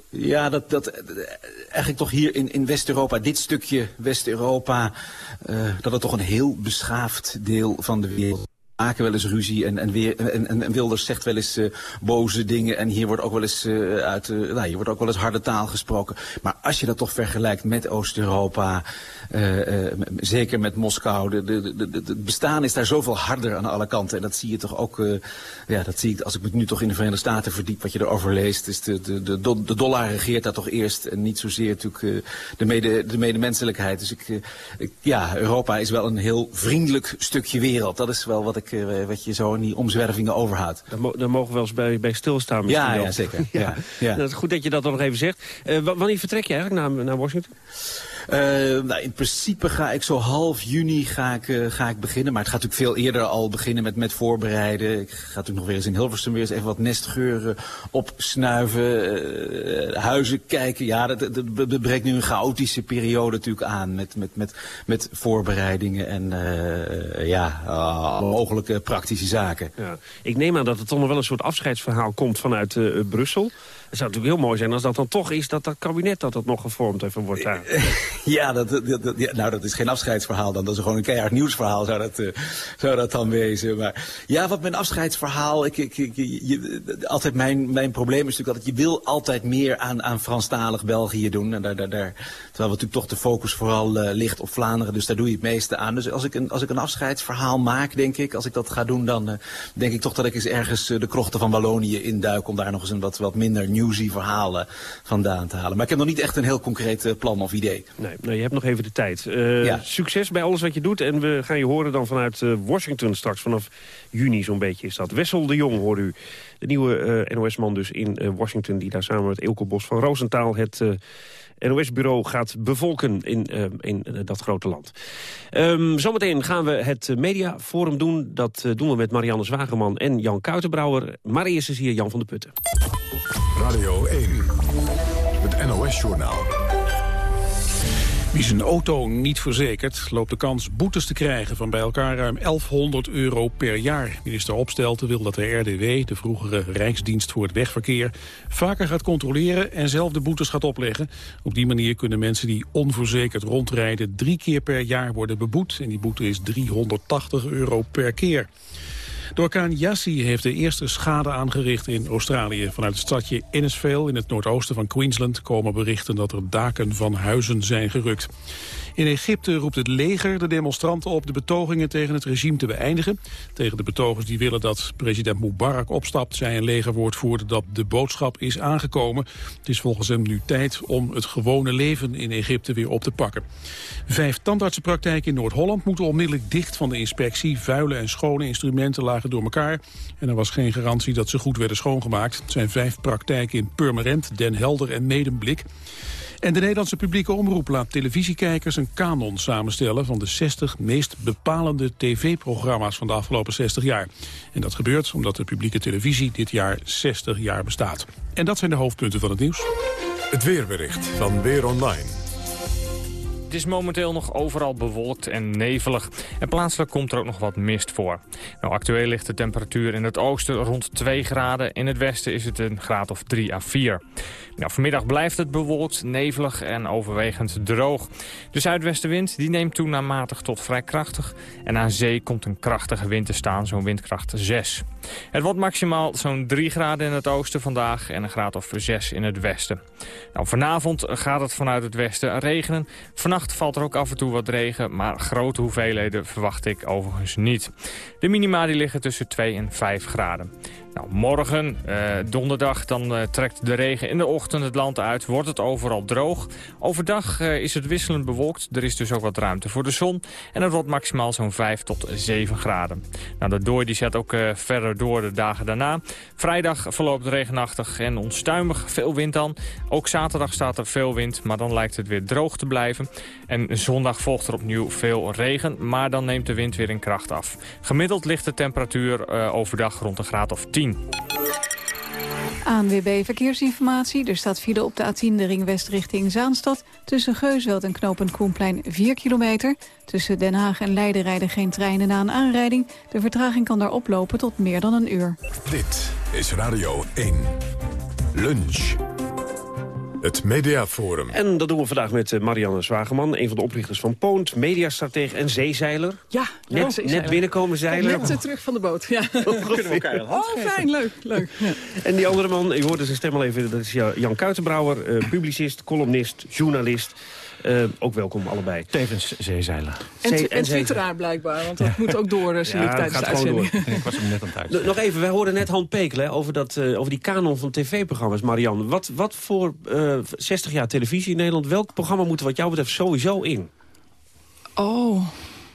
Ja, dat, dat eigenlijk toch hier in, in West-Europa, dit stukje West-Europa, uh, dat het toch een heel beschaafd deel van de wereld maken wel eens ruzie en, en, weer, en, en, Wilders zegt wel eens uh, boze dingen en hier wordt ook wel eens uh, uit, uh, nou, wordt ook wel eens harde taal gesproken. Maar als je dat toch vergelijkt met Oost-Europa, zeker met Moskou, de, de, het bestaan is daar zoveel harder aan alle kanten. En dat zie je toch ook, ja, dat zie ik als ik me nu toch in de Verenigde Staten verdiep, wat je erover leest. Is de, de, de, de dollar regeert daar toch eerst en niet zozeer natuurlijk de, mede, de medemenselijkheid. Dus ik, ik, ja, Europa is wel een heel vriendelijk stukje wereld. Dat is wel wat ik ik, wat je zo in die omzwervingen overhoudt. Daar, mo daar mogen we wel eens bij, bij stilstaan. Ja, ja, zeker. <laughs> ja. Ja. Dat is goed dat je dat dan nog even zegt. Uh, wanneer vertrek je eigenlijk naar, naar Washington? Uh, nou, in principe ga ik zo half juni ga ik, uh, ga ik beginnen. Maar het gaat natuurlijk veel eerder al beginnen met, met voorbereiden. Ik ga natuurlijk nog weer eens in Hilversum weer eens even wat nestgeuren opsnuiven. Uh, huizen kijken. Ja, dat, dat, dat breekt nu een chaotische periode natuurlijk aan. Met, met, met, met voorbereidingen en ja, mogelijke praktische zaken. Ja. Ik neem aan dat het toch nog wel een soort afscheidsverhaal komt vanuit Brussel. Het zou natuurlijk heel mooi zijn als dat dan toch is... dat dat kabinet dat dat nog gevormd even wordt. Daar. <laughs> Ja, dat, dat, nou dat is geen afscheidsverhaal dan. Dat is gewoon een keihard nieuwsverhaal zou dat, eh, zou dat dan wezen. Maar ja, wat mijn afscheidsverhaal... Ik, ik, ik- je, altijd mijn, mijn probleem is natuurlijk dat je wil altijd meer aan, aan Franstalig België doen. En daar, daar, daar, terwijl natuurlijk toch de focus vooral eh, ligt op Vlaanderen. Dus daar doe je het meeste aan. Dus als ik een, als ik een afscheidsverhaal maak, denk ik... als ik dat ga doen, dan eh, denk ik toch dat ik eens ergens eh, de krochten van Wallonië induik... om daar nog eens een wat, wat minder newsy verhaal eh, vandaan te halen. Maar ik heb nog niet echt een heel concreet plan of idee. Nee, nee, je hebt nog even de tijd. Ja. Succes bij alles wat je doet. En we gaan je horen dan vanuit Washington straks. Vanaf juni zo'n beetje is dat. Wessel de Jong hoort u. De nieuwe NOS-man dus in Washington... die daar samen met Ilko Bos van Roosentaal... het NOS-bureau gaat bevolken in, eh, in eh, dat grote land. Ehm, zometeen gaan we het mediaforum doen. Dat eh, doen we met Marianne Zwageman en Jan Kuitenbrouwer. Maar eerst is hier Jan van de Putten. Radio 1, het NOS-journaal. Wie zijn auto niet verzekert, loopt de kans boetes te krijgen van bij elkaar ruim 1100 euro per jaar. Minister Opstelten wil dat de RDW, de vroegere Rijksdienst voor het Wegverkeer, vaker gaat controleren en zelf de boetes gaat opleggen. Op die manier kunnen mensen die onverzekerd rondrijden drie keer per jaar worden beboet. En die boete is 380 euro per keer. De orkaan Yassi heeft de eerste schade aangericht in Australië. Vanuit het stadje Innisfail in het noordoosten van Queensland komen berichten dat er daken van huizen zijn gerukt. In Egypte roept het leger de demonstranten op de betogingen tegen het regime te beëindigen. Tegen de betogers die willen dat president Mubarak opstapt, zei een legerwoordvoerder dat de boodschap is aangekomen. Het is volgens hem nu tijd om het gewone leven in Egypte weer op te pakken. Vijf tandartsenpraktijken in Noord-Holland moeten onmiddellijk dicht van de inspectie. Vuile en schone instrumenten lagen door elkaar. En er was geen garantie dat ze goed werden schoongemaakt. Het zijn vijf praktijken in Purmerend, Den Helder en Medemblik. En de Nederlandse publieke omroep laat televisiekijkers een kanon samenstellen van de 60 meest bepalende tv-programma's van de afgelopen 60 jaar. En dat gebeurt omdat de publieke televisie dit jaar 60 jaar bestaat. En dat zijn de hoofdpunten van het nieuws. Het weerbericht van Weer Online. Het is momenteel nog overal bewolkt en nevelig. En plaatselijk komt er ook nog wat mist voor. Nou, actueel ligt de temperatuur in het oosten rond 2 graden. In het westen is het een graad of 3 à 4. Nou, vanmiddag blijft het bewolkt, nevelig en overwegend droog. De zuidwestenwind die neemt toe naar matig tot vrij krachtig. En aan zee komt een krachtige wind te staan, zo'n windkracht 6. Het wordt maximaal zo'n 3 graden in het oosten vandaag en een graad of 6 in het westen. Nou, vanavond gaat het vanuit het westen regenen. Vannacht valt er ook af en toe wat regen, maar grote hoeveelheden verwacht ik overigens niet. De minima die liggen tussen 2 en 5 graden. Nou, morgen, eh, donderdag, dan eh, trekt de regen in de ochtend het land uit. Wordt het overal droog. Overdag eh, is het wisselend bewolkt. Er is dus ook wat ruimte voor de zon. En het wordt maximaal zo'n 5 tot 7 graden. Nou, de dooi die zet ook eh, verder door de dagen daarna. Vrijdag verloopt regenachtig en onstuimig. Veel wind dan. Ook zaterdag staat er veel wind, maar dan lijkt het weer droog te blijven. En zondag volgt er opnieuw veel regen, maar dan neemt de wind weer in kracht af. Gemiddeld ligt de temperatuur eh, overdag rond een graad of 10. ANWB Verkeersinformatie. Er staat file op de A10 de ring west richting Zaanstad. Tussen Geusveld en knooppunt Koenplein 4 kilometer. Tussen Den Haag en Leiden rijden geen treinen na een aanrijding. De vertraging kan daar oplopen tot meer dan een uur. Dit is Radio 1. Lunch. Het Mediaforum. En dat doen we vandaag met eh, Marianne Zwageman, een van de oprichters van Poont, mediastratege en zeezeiler. Ja, Net, zeezeiler. net binnenkomen zeilen. Net eh, terug van de boot, ja. <laughs> Kunnen we elkaar Oh, fijn, leuk, leuk. Ja. En die andere man, u hoorde zijn stem al even, dat is Ja- Jan Kuitenbrouwer, eh, publicist, columnist, journalist. Eh, ook welkom allebei. Tevens zeezeiler. En, Zee- en, twitteraar blijkbaar, want dat moet ook door, uh, zie Ja, ik tijdens het de gaat gewoon uitzending. door. Ik was hem net aan het. N- Nog even, wij hoorden net Han Pekelen hè, over, dat, eh, over die kanon van tv-programma's, Marianne. Wat, wat voor eh, 60 jaar televisie in Nederland, welk programma moet er wat jou betreft sowieso in? Oh,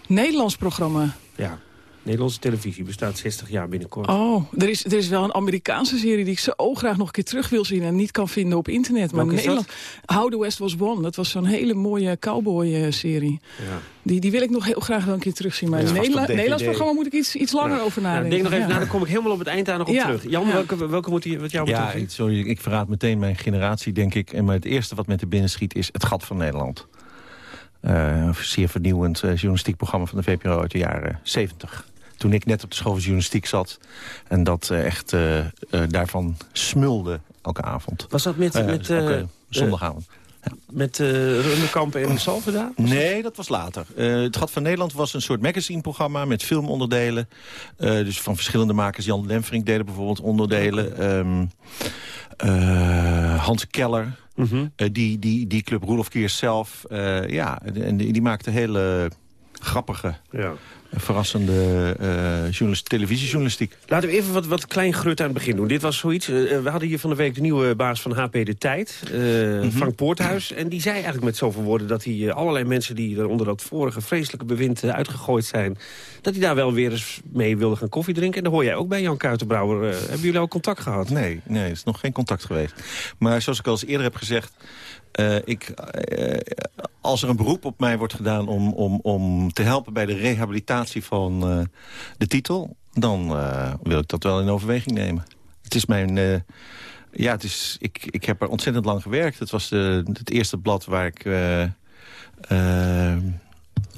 Nederlands programma. Ja, Nederlandse televisie bestaat 60 jaar binnenkort. Oh, er is, er is wel een Amerikaanse serie die ik zo graag nog een keer terug wil zien... en niet kan vinden op internet. Maar Nederland, How the West Was Won, dat was zo'n hele mooie cowboy-serie. Ja. Die, die wil ik nog heel graag wel een keer terugzien. Maar Ja, het vast op Nederla- DVD. Nederlands programma moet ik iets, iets langer Nou, over nou, nadenken. denk nog even, Ja. na, dan kom ik helemaal op het eind daar nog op Ja, terug. Jan, ja. welke, welke moet die, wat jou Ja, betreft? in? sorry, ik verraad meteen mijn generatie, denk ik. En maar het eerste wat met de binnen schiet is Het Gat van Nederland. Eh, een zeer vernieuwend eh, journalistiek programma van de VPRO uit de jaren 70. Toen ik net op de school van journalistiek zat. En dat eh, echt eh, eh, daarvan smulde elke avond. Was dat met... Met elke zondagavond. Met uh, Rundekamp en Salveda? Nee, dat was later. Uh, het Gat van Nederland was een soort magazineprogramma met filmonderdelen. Uh, dus van verschillende makers. Jan Lemfrink deden bijvoorbeeld onderdelen. Um, Hans Keller. -hmm. die, die, die club Roelof Kiers zelf. ja, en die, die maakte hele grappige... Ja verrassende uh, journalist, televisiejournalistiek. Laten we even wat, wat klein grut aan het begin doen. Dit was zoiets. Uh, we hadden hier van de week de nieuwe baas van HP De Tijd, uh, mm -hmm. Frank Poorthuis. En die zei eigenlijk met zoveel woorden dat hij allerlei mensen... die er onder dat vorige vreselijke bewind uitgegooid zijn... dat hij daar wel weer eens mee wilde gaan koffie drinken. En daar hoor jij ook bij, Jan Kuitenbrouwer. hebben jullie al contact gehad? Nee, nee, er is nog geen contact geweest. Maar zoals ik al eens eerder heb gezegd... Uh, ik, uh, als er een beroep op mij wordt gedaan om, om, om te helpen bij de rehabilitatie van uh, de titel... dan wil ik dat wel in overweging nemen. Het is mijn... ja, het is, ik, ik heb er ontzettend lang gewerkt. Het was de, het eerste blad waar ik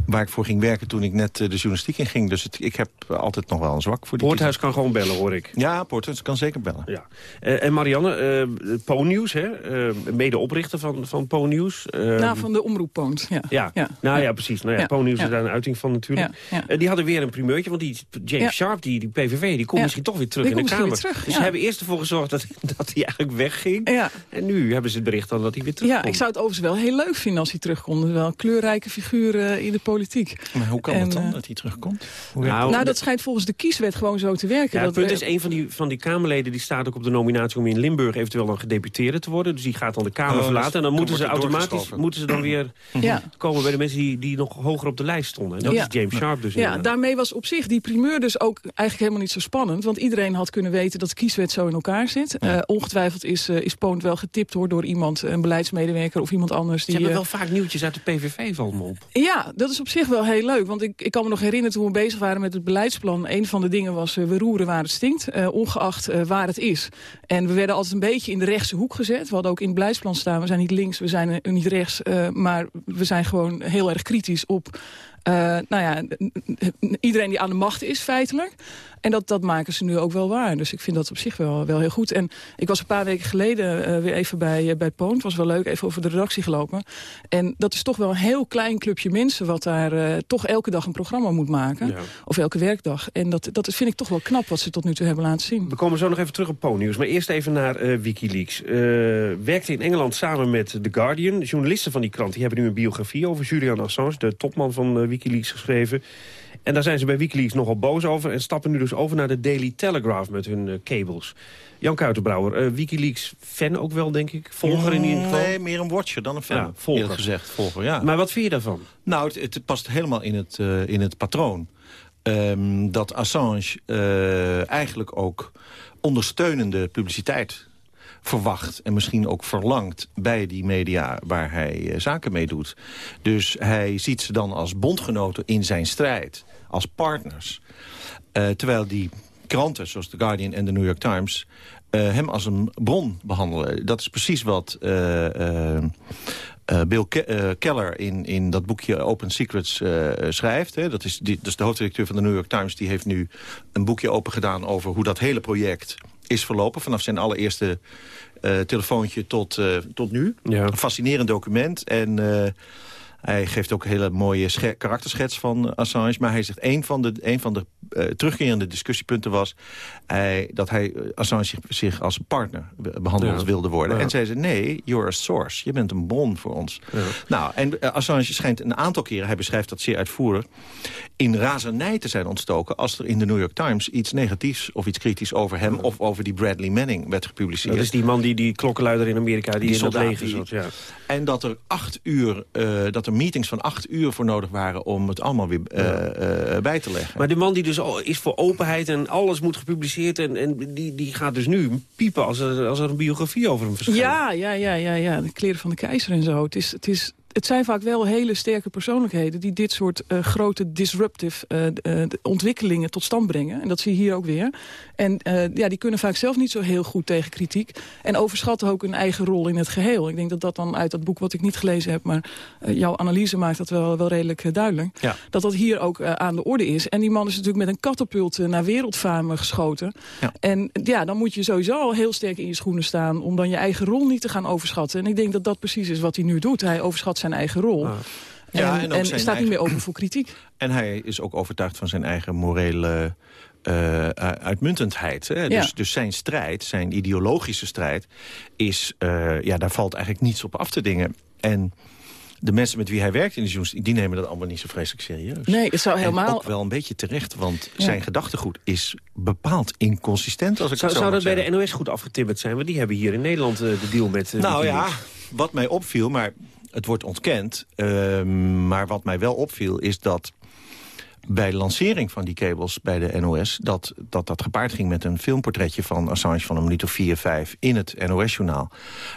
waar ik voor ging werken toen ik net de journalistiek in ging. Dus het, ik heb altijd nog wel een zwak voor die Poorthuis kan gewoon bellen, hoor ik. Ja, Poorthuis kan zeker bellen. Ja. Uh, en Marianne, uh, hè? Uh, medeoprichter van, van Po News. nou, van de omroep Poont, ja. Ja, ja. nou ja, precies. Nou, ja, Po News is daar een uiting van natuurlijk. die hadden weer een primeurtje, want die James Sharp, die, die PVV, die komt misschien toch weer terug die in de Kamer. Terug, dus ze hebben eerst ervoor gezorgd dat, <laughs> dat hij eigenlijk wegging. En nu hebben ze het bericht dan dat hij weer terugkomt. Ja, ik zou het overigens wel heel leuk vinden als hij terugkomt. Wel kleurrijke figuur in de politiek. Maar hoe kan en, het dan, dat hij terugkomt? Hoe nou, nou, dat schijnt volgens de kieswet gewoon zo te werken. Ja, dat het punt is, een van die, van die Kamerleden... die staat ook op de nominatie om in Limburg eventueel dan gedeputeerde te worden. Dus die gaat dan de Kamer oh, verlaten. En dan, dan moeten ze automatisch moeten ze dan <clears throat> weer ja. komen bij de mensen... die, die nog hoger op de lijst stonden. En dat ja. is James Sharp dus. Ja, daarmee was op zich die primeur dus ook eigenlijk helemaal niet zo spannend. Want iedereen had kunnen weten dat de kieswet zo in elkaar zit. Uh, ongetwijfeld is, uh, is Poont wel getipt hoor, door iemand, een beleidsmedewerker of iemand anders. Die, Ze hebben wel vaak nieuwtjes uit de PVV van me op. Ja, dat is op zich wel heel leuk. Want ik, ik kan me nog herinneren toen we bezig waren met het beleidsplan. Een van de dingen was uh, we roeren waar het stinkt, uh, ongeacht uh, waar het is. En we werden altijd een beetje in de rechtse hoek gezet. We hadden ook in het beleidsplan staan, we zijn niet links, we zijn niet rechts. maar we zijn gewoon heel erg kritisch op... nou ja, iedereen die aan de macht is feitelijk. En dat, dat maken ze nu ook wel waar. Dus ik vind dat op zich wel, wel heel goed. En ik was een paar weken geleden uh, weer even bij, uh, bij Poont. was wel leuk, even over de redactie gelopen. En dat is toch wel een heel klein clubje mensen... wat daar uh, toch elke dag een programma moet maken. Ja. Of elke werkdag. En dat, dat vind ik toch wel knap wat ze tot nu toe hebben laten zien. We komen zo nog even terug op Poont Maar eerst even naar Wikileaks. werkte in Engeland samen met The Guardian. Journalisten van die krant die hebben nu een biografie over Julian Assange... de topman van Wikileaks geschreven... En daar zijn ze bij Wikileaks nogal boos over... en stappen nu dus over naar de Daily Telegraph met hun uh, cables. Jan Kuitenbrouwer, uh, Wikileaks-fan ook wel, denk ik? Volger in ieder geval? Nee, meer een watcher dan een fan, ja, volger. gezegd. Volger, ja. Maar wat vind je daarvan? Nou, het, het past helemaal in het, uh, in het patroon. Um, dat Assange eigenlijk ook ondersteunende publiciteit verwacht en misschien ook verlangt bij die media waar hij uh, zaken mee doet. Dus hij ziet ze dan als bondgenoten in zijn strijd, als partners. Uh, terwijl die kranten, zoals The Guardian en The New York Times... Uh, hem als een bron behandelen. Dat is precies wat Bill Ke Keller in, in dat boekje Open Secrets schrijft. Hè. Dat, is die, dat de hoofdredacteur van de New York Times. Die heeft nu een boekje open gedaan over hoe dat hele project is verlopen. Vanaf zijn allereerste telefoontje tot, tot nu. Ja. Een fascinerend document. En hij geeft ook een hele mooie karakterschets van Assange. Maar hij zegt, een van de, een van de terugkerende discussiepunten was... Hij, dat hij Assange zich, zich, als partner behandeld ja. wilde worden. Ja. En zij zei, nee, you're a source. Je bent een bron voor ons. Ja. Nou, en Assange schijnt een aantal keren, hij beschrijft dat zeer uitvoerig... in razernij te zijn ontstoken als er in de New York Times... iets negatiefs of iets kritisch over hem of over die Bradley Manning werd gepubliceerd. Dat is die man die die klokkenluider in Amerika, die, die in het leger zat. Ja. En dat er acht uur, dat er meetings van acht uur voor nodig waren... om het allemaal weer bij te leggen. Maar de man die dus is voor openheid en alles moet gepubliceerd... en, en die, die gaat dus nu piepen als er, als er een biografie over hem verschijnt. Ja, ja, ja, ja, ja. De kleren van de keizer en zo. Het is, het is, het zijn vaak wel hele sterke persoonlijkheden... die dit soort uh, grote disruptive uh, uh, ontwikkelingen tot stand brengen. En dat zie je hier ook weer. En ja, die kunnen vaak zelf niet zo heel goed tegen kritiek. En overschatten ook hun eigen rol in het geheel. Ik denk dat dat dan uit dat boek wat ik niet gelezen heb... maar jouw analyse maakt dat wel, wel redelijk duidelijk. Ja. Dat dat hier ook aan de orde is. En die man is natuurlijk met een katapult naar wereldfame geschoten. Ja. En ja, dan moet je sowieso al heel sterk in je schoenen staan... om dan je eigen rol niet te gaan overschatten. En ik denk dat dat precies is wat hij nu doet. Hij overschat zijn eigen rol. Ah. Ja, en, en, staat niet meer open voor kritiek. <clears throat> En hij is ook overtuigd van zijn eigen morele uh, uitmuntendheid. Hè? Dus, dus zijn strijd, zijn ideologische strijd... is, uh, ja, daar valt eigenlijk niets op af te dingen. En de mensen met wie hij werkt in de journalistiek... die nemen dat allemaal niet zo vreselijk serieus. Nee, het zou helemaal... En ook wel een beetje terecht, want zijn gedachtegoed is bepaald inconsistent. Als ik zou, het zo zou dat bij de NOS goed afgetimmerd zijn? Want die hebben hier in Nederland de deal met... nou ja, wat mij opviel, maar het wordt ontkend. Uh, maar wat mij wel opviel is dat bij lancering van die kabels bij de NOS... dat dat, dat gepaard ging met een filmportretje van Assange... van een minuut of vier, vijf in het NOS-journaal.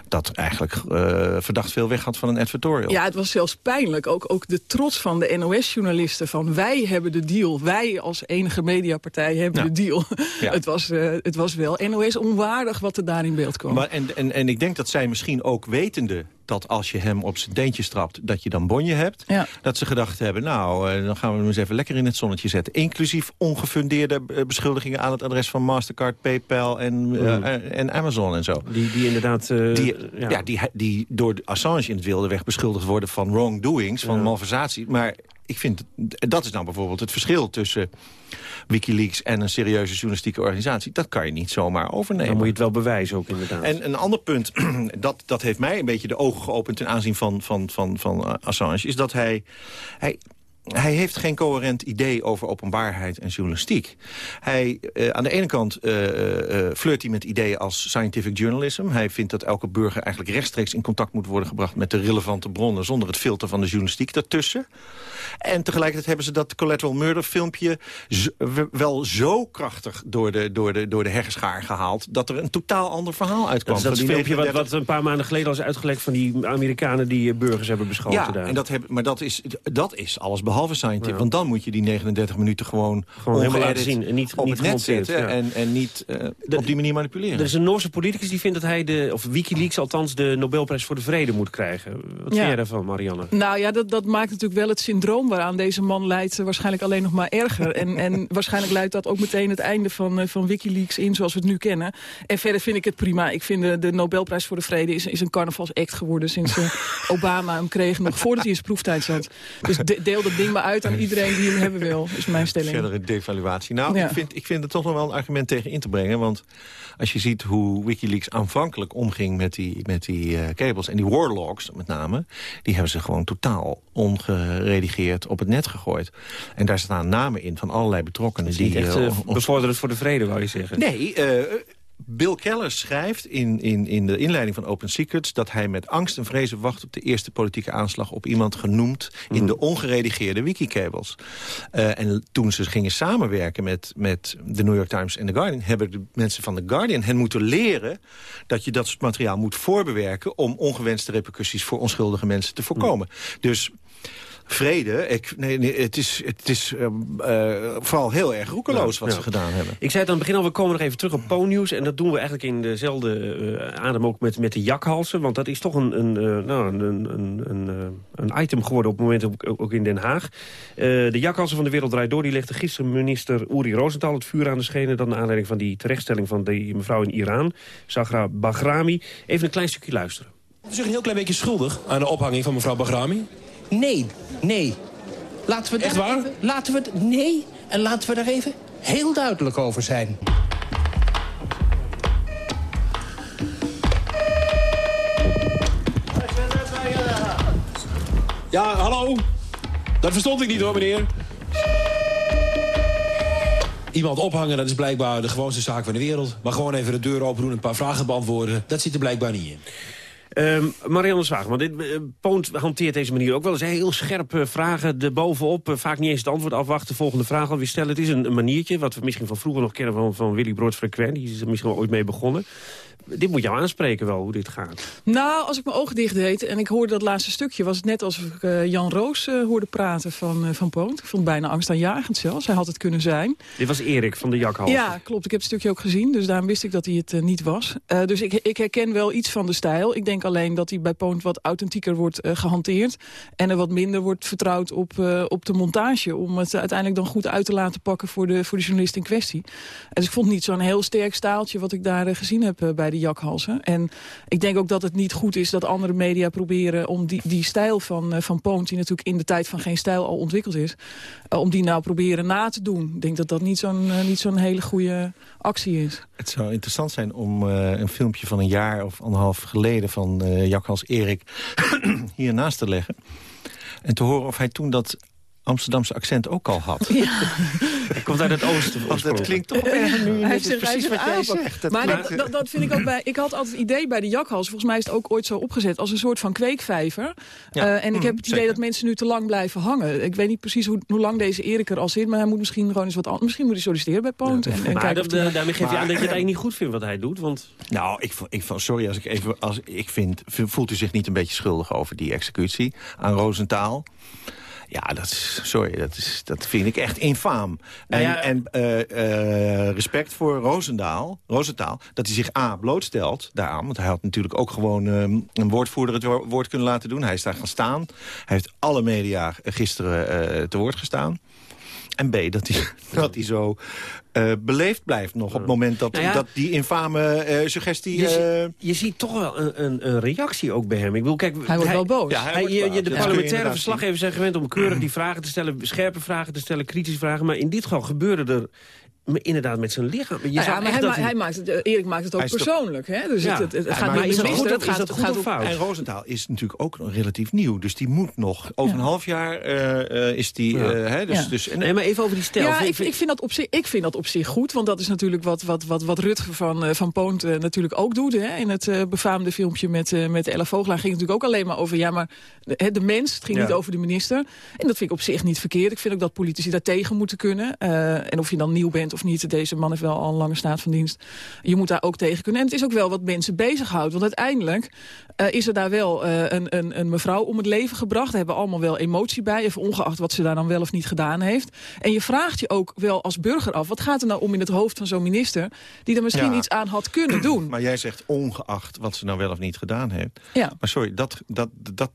Dat eigenlijk uh, verdacht veel weg had van een advertorial. Ja, het was zelfs pijnlijk. Ook, ook de trots van de NOS-journalisten van wij hebben de deal. Wij als enige mediapartij hebben de deal. <laughs> Ja. het, was, uh, het was wel NOS-onwaardig wat er daar in beeld kwam. Maar en, en, en ik denk dat zij misschien ook wetende dat als je hem op zijn deentje strapt, dat je dan bonje hebt. Ja. Dat ze gedacht hebben, nou, uh, dan gaan we hem eens even lekker in het zonnetje zetten. Inclusief ongefundeerde beschuldigingen aan het adres van Mastercard, PayPal en, uh, en Amazon en zo. Die, die inderdaad... Uh, die, ja. ja, die, die door Assange in het wilde weg beschuldigd worden van wrongdoings, van malversatie. Maar ik vind, dat is nou bijvoorbeeld het verschil tussen Wikileaks en een serieuze journalistieke organisatie. Dat kan je niet zomaar overnemen. Dan moet je het wel bewijzen ook inderdaad. En een ander punt, <clears throat> dat, dat heeft mij een beetje de ogen geopend... ten aanzien van, van, van, van Assange, is dat hij... hij hij heeft geen coherent idee over openbaarheid en journalistiek. Hij, uh, aan de ene kant uh, uh, flirt hij met ideeën als scientific journalism. Hij vindt dat elke burger eigenlijk rechtstreeks in contact moet worden gebracht... met de relevante bronnen zonder het filter van de journalistiek daartussen. En tegelijkertijd hebben ze dat collateral murder filmpje... wel zo krachtig door de, door, de, door de herschaar gehaald... dat er een totaal ander verhaal uitkwam. Dat is dat filmpje wat, wat, een paar maanden geleden al is uitgelekt... van die Amerikanen die burgers hebben beschoten ja, daar. En dat heb, maar dat is, dat is alles behalve scientific. Ja. Want dan moet je die 39 minuten gewoon, gewoon helemaal laten zien. En niet, op niet het net zetten ja. en, en niet uh, de, op die manier manipuleren. Er is een Noorse politicus die vindt dat hij, de, of Wikileaks althans... de Nobelprijs voor de vrede moet krijgen. Wat ja. vind jij daarvan, Marianne? Nou ja, dat, dat maakt natuurlijk wel het syndroom waaraan deze man leidt... waarschijnlijk alleen nog maar erger. en, en waarschijnlijk leidt dat ook meteen het einde van, uh, van Wikileaks in zoals we het nu kennen. En verder vind ik het prima. Ik vind de, de Nobelprijs voor de vrede is, is een carnavalsact geworden... sinds Obama hem kreeg, nog voordat hij in zijn proeftijd zat. Dus de, deel dat ding maar uit aan iedereen die hem hebben wil, is mijn stelling. Verdere devaluatie. Nou, ja. ik, vind, ik vind er toch nog wel een argument tegen in te brengen. Want als je ziet hoe Wikileaks aanvankelijk omging met die, met die uh, kabels... en die warlogs met name, die hebben ze gewoon totaal ongeredigeerd op het net gegooid. En daar staan namen in van allerlei betrokkenen. Die echt uh, bevorderend voor de vrede, wou je zeggen? Nee, uh, Bill Keller schrijft in, in, in de inleiding van Open Secrets... dat hij met angst en vrezen wacht op de eerste politieke aanslag... op iemand genoemd in mm. de ongeredigeerde wikikables. Uh, en toen ze gingen samenwerken met, met de New York Times en The Guardian... hebben de mensen van The Guardian hen moeten leren... dat je dat soort materiaal moet voorbewerken... om ongewenste repercussies voor onschuldige mensen te voorkomen. Mm. Dus vrede. Ik, nee, nee, het is, het is uh, uh, vooral heel erg roekeloos wat ja. ze gedaan hebben. Ik zei het aan het begin al, we komen nog even terug op Po-nieuws. En dat doen we eigenlijk in dezelfde uh, adem ook met, met de jakhalsen. Want dat is toch een, een, nou, een, een, een, een item geworden op het moment ook, ook in Den Haag. de jakhalsen van de Wereld Draait Door, die legde gisteren minister Uri Rosenthal het vuur aan de schenen. Dan naar aanleiding van die terechtstelling van die mevrouw in Iran, Sagra Bahrami. Even een klein stukje luisteren. U zich een heel klein beetje schuldig aan de ophanging van mevrouw Bahrami? Nee, nee. Laten we Echt waar? Even, laten we het, nee, en laten we daar even heel duidelijk over zijn. Ja, hallo? Dat verstond ik niet hoor, meneer. Iemand ophangen, dat is blijkbaar de gewoonste zaak van de wereld. Maar gewoon even de deur open doen en een paar vragen beantwoorden... dat zit er blijkbaar niet in. Um, Marianne Zwaag, want dit, uh, Poont hanteert deze manier ook wel eens heel scherp uh, vragen erbovenop. Uh, vaak niet eens het antwoord afwachten, volgende vraag alweer stellen. Het is een, een maniertje, wat we misschien van vroeger nog kennen van, van Willy Brood Frequent. Die is er misschien wel ooit mee begonnen. Dit moet jou aanspreken wel, hoe dit gaat. Nou, als ik mijn ogen dicht deed en ik hoorde dat laatste stukje... was het net alsof ik uh, Jan Roos uh, hoorde praten van, uh, van Poont. Ik vond het bijna angstaanjagend zelfs. Hij had het kunnen zijn. Dit was Erik van de Jakhals. Ja, klopt. Ik heb het stukje ook gezien, dus daarom wist ik dat hij het niet was. dus ik, ik, herken wel iets van de stijl. Ik denk alleen dat hij bij Poont wat authentieker wordt gehanteerd... en er wat minder wordt vertrouwd op, op de montage... om het uiteindelijk dan goed uit te laten pakken voor de, voor de journalist in kwestie. dus ik vond niet zo'n heel sterk staaltje wat ik daar gezien heb bij de Jakhalsen. En ik denk ook dat het niet goed is dat andere media proberen... om die, die stijl van, uh, van Poont, die natuurlijk in de tijd van geen stijl al ontwikkeld is... Uh, om die nou proberen na te doen. Ik denk dat dat niet zo'n uh, niet zo'n hele goede actie is. Het zou interessant zijn om een filmpje van een jaar of anderhalf geleden... van Jakhals Erik <clears throat> hiernaast te leggen. En te horen of hij toen dat Amsterdamse accent ook al had. Ja. Hij komt uit het oosten. Want dat klinkt toch erg nu. Hij heeft zijn precies wat jij zegt. Dat maar dat, dat, dat, vind ik ook bij... Ik had altijd het idee bij de jakhals... volgens mij is het ook ooit zo opgezet... als een soort van kweekvijver. Ja. Uh, en ik heb het idee dat mensen nu te lang blijven hangen. Ik weet niet precies hoe, hoe lang deze Erik er al zit... maar hij moet misschien gewoon eens wat anders... Misschien moet hij solliciteren bij Poont. Ja. En, en maar kijken de, daarmee geef je aan dat je het eigenlijk niet goed vindt wat hij doet. Want... Nou, ik, ik, sorry als ik even... Als, ik vind, voelt u zich niet een beetje schuldig over die executie aan Roosentaal? Ja, dat is, sorry, dat, is, dat vind ik echt infaam. En, ja, en uh, uh, respect voor Roosendaal, Roosentaal, dat hij zich A, blootstelt daaraan. Want hij had natuurlijk ook gewoon um, een woordvoerder het woord kunnen laten doen. Hij is daar gaan staan. Hij heeft alle media gisteren uh, te woord gestaan. En B, dat hij, <laughs> dat hij zo uh, beleefd blijft nog op het moment dat, nou ja, dat die infame uh, suggestie... Je, uh, je, ziet toch wel een, een, een, reactie ook bij hem. Ik wil, kijk, hij wordt wel boos. Ja, hij hij, je, de ja, parlementaire verslaggevers zijn gewend om keurig die vragen te stellen... scherpe vragen te stellen, kritische vragen. Maar in dit geval gebeurde er inderdaad met zijn lichaam. Je ja, maar hij, hij, maakt het, Erik maakt het ook persoonlijk. Hè? Dus ja. het, het, het gaat niet is dat goed, het gaat, is dat goed gaat of fout? En Roosentaal is natuurlijk ook nog relatief nieuw. Dus die moet nog, over ja. een half jaar uh, uh, is die... Uh, hè, dus, dus, en, nee, maar even over die stijl. Ja, ik, ik, vind dat op zich, ik vind dat op zich goed. Want dat is natuurlijk wat, wat, wat, wat Rutger van, van Poont natuurlijk ook doet. Hè? In het befaamde filmpje met, met Ella Vogelaar ging het natuurlijk ook alleen maar over... ja, maar de, de mens, het ging niet over de minister. En dat vind ik op zich niet verkeerd. Ik vind ook dat politici daar tegen moeten kunnen. en of je dan nieuw bent of niet, deze man heeft wel al een lange staat van dienst. Je moet daar ook tegen kunnen. En het is ook wel wat mensen bezighoudt. Want uiteindelijk uh, is er daar wel uh, een, een, een, mevrouw om het leven gebracht. Daar hebben allemaal wel emotie bij. Even ongeacht wat ze daar dan wel of niet gedaan heeft. En je vraagt je ook wel als burger af. Wat gaat er nou om in het hoofd van zo'n minister... die er misschien ja. iets aan had kunnen <clears throat> doen? Maar jij zegt ongeacht wat ze nou wel of niet gedaan heeft. Ja. Maar sorry, dat, dat, dat,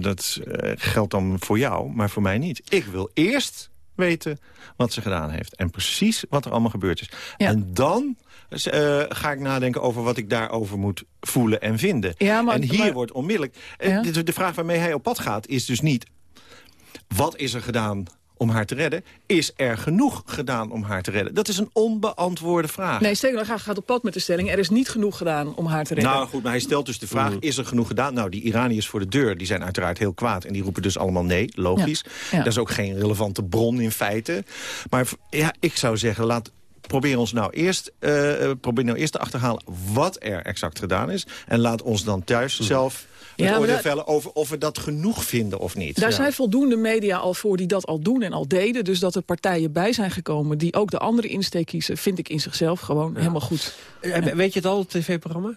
dat uh, geldt dan voor jou, maar voor mij niet. Ik wil eerst weten wat ze gedaan heeft. En precies wat er allemaal gebeurd is. Ja. En dan uh, ga ik nadenken over wat ik daarover moet voelen en vinden. Ja, maar, en hier maar, wordt onmiddellijk... Ja. De, de vraag waarmee hij op pad gaat is dus niet... wat is er gedaan om haar te redden. Is er genoeg gedaan om haar te redden? Dat is een onbeantwoorde vraag. Nee, Steven gaat, gaat op pad met de stelling. Er is niet genoeg gedaan om haar te redden. Nou goed, maar hij stelt dus de vraag, is er genoeg gedaan? Nou, die Iraniërs voor de deur, die zijn uiteraard heel kwaad. En die roepen dus allemaal nee, logisch. Ja. Ja. Dat is ook geen relevante bron in feite. Maar ja, ik zou zeggen, laat probeer ons nou eerst, uh, probeer nou eerst te achterhalen wat er exact gedaan is. En laat ons dan thuis hm. zelf ja, oordeel vellen over of we dat genoeg vinden of niet. Daar ja. zijn voldoende media al voor die dat al doen en al deden. Dus dat er partijen bij zijn gekomen die ook de andere insteek kiezen... vind ik in zichzelf gewoon ja. helemaal goed. Weet je het al, het tv-programma?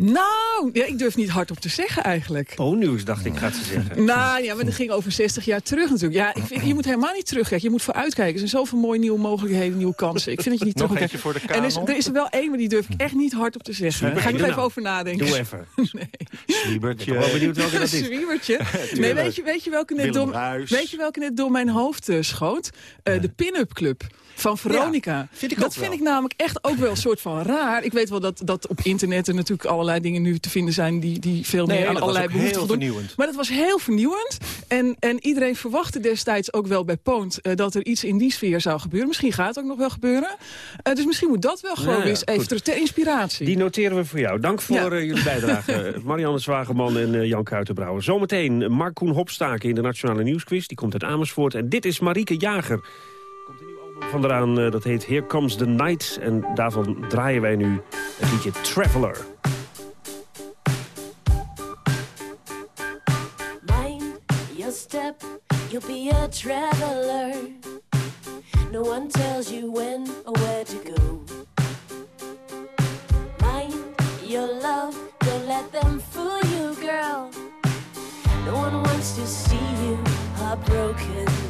Nou, ja, ik durf niet hardop te zeggen eigenlijk. Oh, nieuws dacht ik, gaat ze zeggen. <laughs> nou ja, maar dat ging over 60 jaar terug natuurlijk. Ja, ik vind, je moet helemaal niet terugkijken. Je moet vooruitkijken. Er zijn zoveel mooie nieuwe mogelijkheden, nieuwe kansen. Ik vind dat je niet Nog terug eentje voor de En er is, er is er wel één, maar die durf ik echt niet hardop te zeggen. Daar ga ik nog even over nadenken. Doe even. <laughs> nee. Zwiebertje. Ik ben wel benieuwd welke dat is. <laughs> Zwiebertje. nee, weet je, weet, je welke net door, weet je welke net door mijn hoofd uh, schoot? Uh, de Pin-Up Club van Veronica. Ja, vind ik dat vind ik namelijk echt ook wel een soort van raar. Ik weet wel dat, dat op internet er natuurlijk allerlei dingen nu te vinden zijn... die, die veel meer nee, aan allerlei behoeften voldoen. Vernieuwend. Maar dat was heel vernieuwend. En, en iedereen verwachtte destijds ook wel bij Poont... Uh, dat er iets in die sfeer zou gebeuren. Misschien gaat het ook nog wel gebeuren. Uh, dus misschien moet dat wel gewoon ja, eens even ter inspiratie. Die noteren we voor jou. Dank voor uh, jullie bijdrage. <laughs> Marianne Zwageman en Jan Kuitenbrouwer. Zometeen Mark Koen Hopstaken in de Nationale Nieuwsquiz. Die komt uit Amersfoort. En dit is Marieke Jager vandaan. Eh, dat heet Here Comes the Night. En daarvan draaien wij nu een liedje Traveler. Mind your step, you'll be a traveler. No one tells you when or where to go. Mind your love, don't let them fool you, girl. No one wants to see you heartbroken.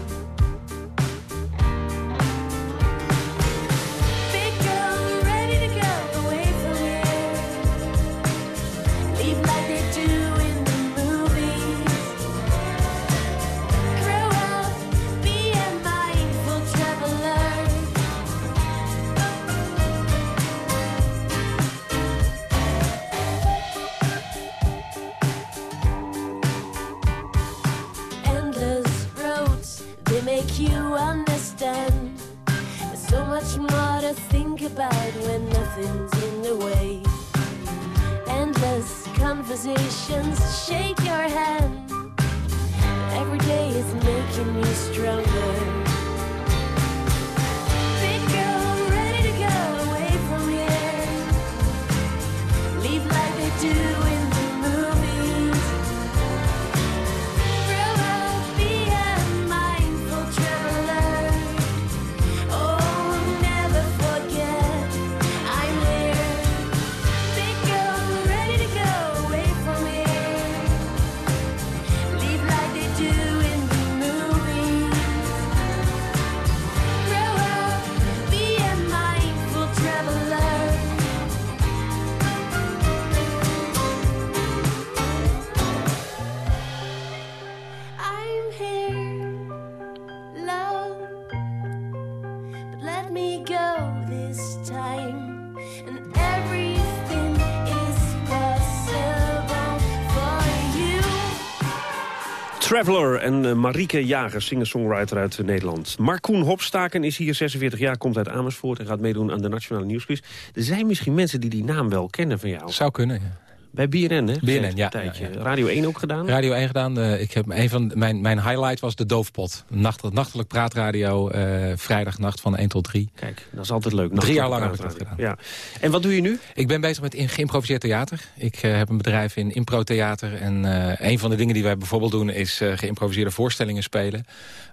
Traveler en eh, Marieke Jager, singer-songwriter uit eh, Nederland. Markoen Hopstaken is hier 46 jaar, komt uit Amersfoort... en gaat meedoen aan de Nationale Nieuwsquiz. Er zijn misschien mensen die die naam wel kennen van jou. Zou kunnen, ja. Bij BNN, hè? BNN, ja. Radio 1 ook gedaan? Radio 1 gedaan. eh, ik heb een van mijn, mijn highlight was de Doofpot. Nacht, nachtelijk praatradio, eh vrijdagnacht van 1 tot 3. Kijk, dat is altijd leuk. Drie jaar lang heb ik dat gedaan. Ja. En wat doe je nu? Ik ben bezig met geïmproviseerd theater. Ik eh, heb een bedrijf in improtheater. En een van de dingen die wij bijvoorbeeld doen... is geïmproviseerde voorstellingen spelen.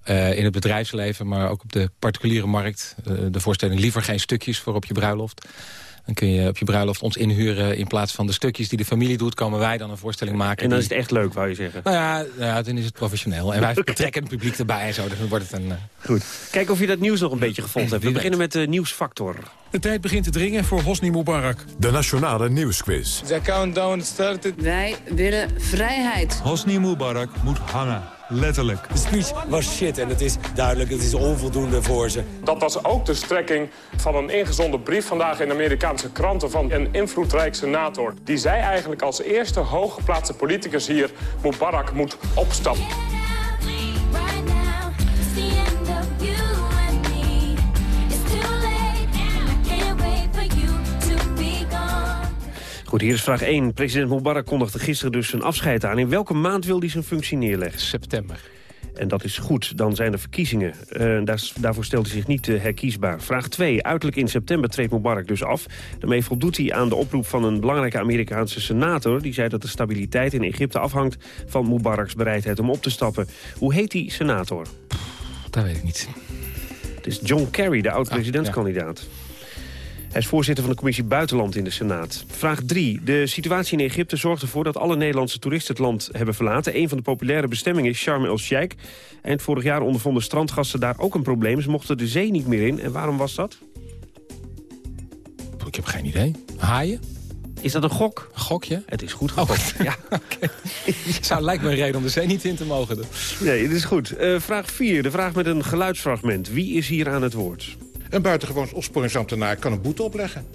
In het bedrijfsleven, maar ook op de particuliere markt. De voorstelling Liever geen stukjes voor op je bruiloft. Dan kun je op je bruiloft ons inhuren. In plaats van de stukjes die de familie doet... komen wij dan een voorstelling maken. En dan die- is het echt leuk, wou je zeggen. Nou ja, nou ja, dan is het professioneel. En wij betrekken het publiek erbij en zo. Dus dan wordt het een... eh, Goed. Kijk of je dat nieuws nog een beetje gevolgd hebt. We beginnen met de nieuwsfactor. De tijd begint te dringen voor Hosni Mubarak. De Nationale Nieuwsquiz. The countdown started. Wij willen vrijheid. Hosni Mubarak moet hangen. Letterlijk. De speech was shit en het is duidelijk, het is onvoldoende voor ze. Dat was ook de strekking van een ingezonden brief vandaag in Amerikaanse kranten van een invloedrijk senator. Die zei eigenlijk als eerste hooggeplaatste politicus hier, Mubarak moet opstappen. Goed, hier is vraag 1. President Mubarak kondigde gisteren dus zijn afscheid aan. In welke maand wil hij zijn functie neerleggen? September. En dat is goed, dan zijn er verkiezingen. Eh, daar, daarvoor stelt hij zich niet eh, herkiesbaar. Vraag 2. Uiterlijk in september treedt Mubarak dus af. Daarmee voldoet hij aan de oproep van een belangrijke Amerikaanse senator. Die zei dat de stabiliteit in Egypte afhangt van Mubaraks bereidheid om op te stappen. Hoe heet die senator? Dat weet ik niet. Het is John Kerry, de oud-presidentskandidaat. Hij is voorzitter van de commissie Buitenland in de Senaat. Vraag 3. De situatie in Egypte zorgt ervoor dat alle Nederlandse toeristen het land hebben verlaten. Een van de populaire bestemmingen is Sharm el-Sheikh. Eind vorig jaar ondervonden strandgasten daar ook een probleem. Ze mochten de zee niet meer in. En waarom was dat? Ik heb geen idee. Haaien? Is dat een gok? Een gokje? Het is goed gegokt. <laughs> Ja. Zou lijkt me een reden om de zee niet in te mogen doen. Nee, het is goed. Eh, vraag 4. De vraag met een geluidsfragment. Wie is hier aan het woord? Een buitengewoon opsporingsambtenaar kan een boete opleggen.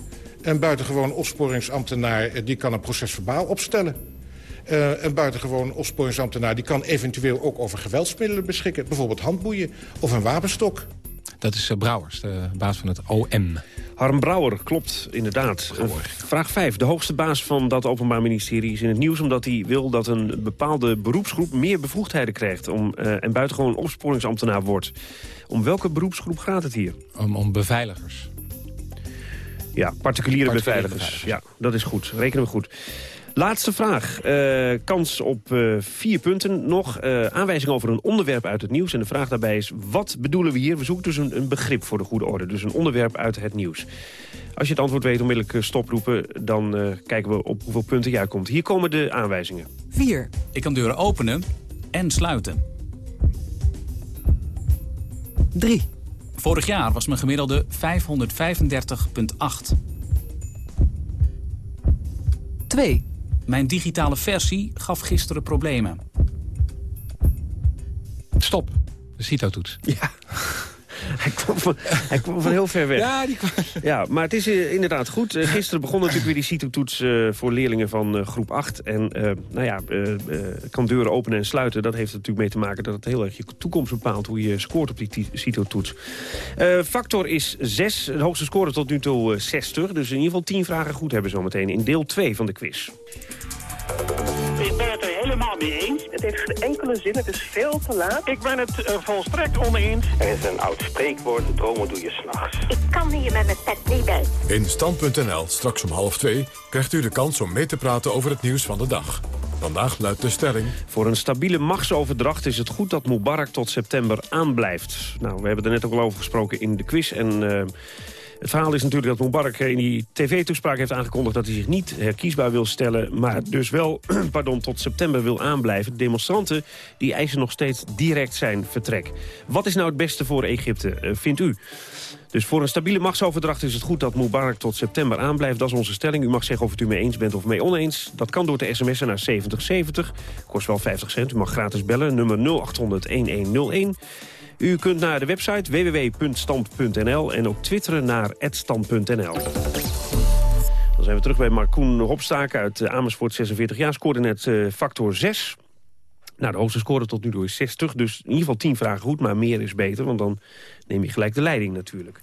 Een buitengewoon opsporingsambtenaar eh, die kan een procesverbaal opstellen. Eh, een buitengewoon opsporingsambtenaar die kan eventueel ook over geweldsmiddelen beschikken. Bijvoorbeeld handboeien of een wapenstok. Dat is eh, Brouwers, de baas van het OM. Harm Brouwer, klopt, inderdaad. Vraag 5. De hoogste baas van dat Openbaar Ministerie is in het nieuws... omdat hij wil dat een bepaalde beroepsgroep meer bevoegdheden krijgt... Om, eh, en buitengewoon opsporingsambtenaar wordt. Om welke beroepsgroep gaat het hier? Om, om beveiligers. Ja, particuliere, Particuliere beveiligers. Ja, dat is goed. Rekenen we goed. Laatste vraag. Eh, kans op eh, vier punten nog. Eh aanwijzing over een onderwerp uit het nieuws. En de vraag daarbij is, wat bedoelen we hier? We zoeken dus een, een begrip voor de goede orde. Dus een onderwerp uit het nieuws. Als je het antwoord weet, onmiddellijk stoproepen. Dan eh, kijken we op hoeveel punten jij komt. Hier komen de aanwijzingen. 4. Ik kan deuren openen en sluiten. 3. Vorig jaar was mijn gemiddelde 535,8. 2. Mijn digitale versie gaf gisteren problemen. Stop. De CITO-toets. Ja. <laughs> Hij kwam, van, hij kwam van heel ver weg. Ja, die kwam... Ja, maar het is eh, inderdaad goed. Eh, gisteren begon natuurlijk weer die CITO-toets eh, voor leerlingen van eh, groep 8. En eh, nou ja, eh, eh, kan deuren openen en sluiten. Dat heeft er natuurlijk mee te maken dat het heel erg je toekomst bepaalt... hoe je scoort op die CITO-toets. Eh, factor is 6. De hoogste score tot nu toe eh, 60. Dus in ieder geval 10 vragen goed hebben zometeen in deel 2 van de quiz. Ik ben het er helemaal mee eens. Het heeft geen enkele zin, het is veel te laat. Ik ben het uh, volstrekt oneens. Er is een oud spreekwoord, dromen doe je s'nachts. Ik kan hier met mijn pet niet bij. In Stand.nl, straks om half twee, krijgt u de kans om mee te praten over het nieuws van de dag. Vandaag luidt de stelling... Voor een stabiele machtsoverdracht is het goed dat Mubarak tot september aanblijft. Nou, we hebben er net ook al over gesproken in de quiz. En uh, het verhaal is natuurlijk dat Mubarak in die tv-toespraak heeft aangekondigd... dat hij zich niet herkiesbaar wil stellen, maar dus wel <clears throat> pardon, tot september wil aanblijven. De demonstranten die eisen nog steeds direct zijn vertrek. Wat is nou het beste voor Egypte, uh, vindt u? Dus voor een stabiele machtsoverdracht is het goed dat Mubarak tot september aanblijft. Dat is onze stelling. U mag zeggen of het u mee eens bent of mee oneens. Dat kan door te sms'en naar 7070. Kost wel 50 cent. U mag gratis bellen. Nummer 0800-1101. U kunt naar de website www.stand.nl en ook twitteren naar @stand.nl. Dan zijn we terug bij Markoen Hopstaken uit Amersfoort, 46 jaar. Scoorde net uh, factor 6. Nou, de hoogste score tot nu toe is 60. Dus in ieder geval 10 vragen goed, maar meer is beter. Want dan neem je gelijk de leiding natuurlijk.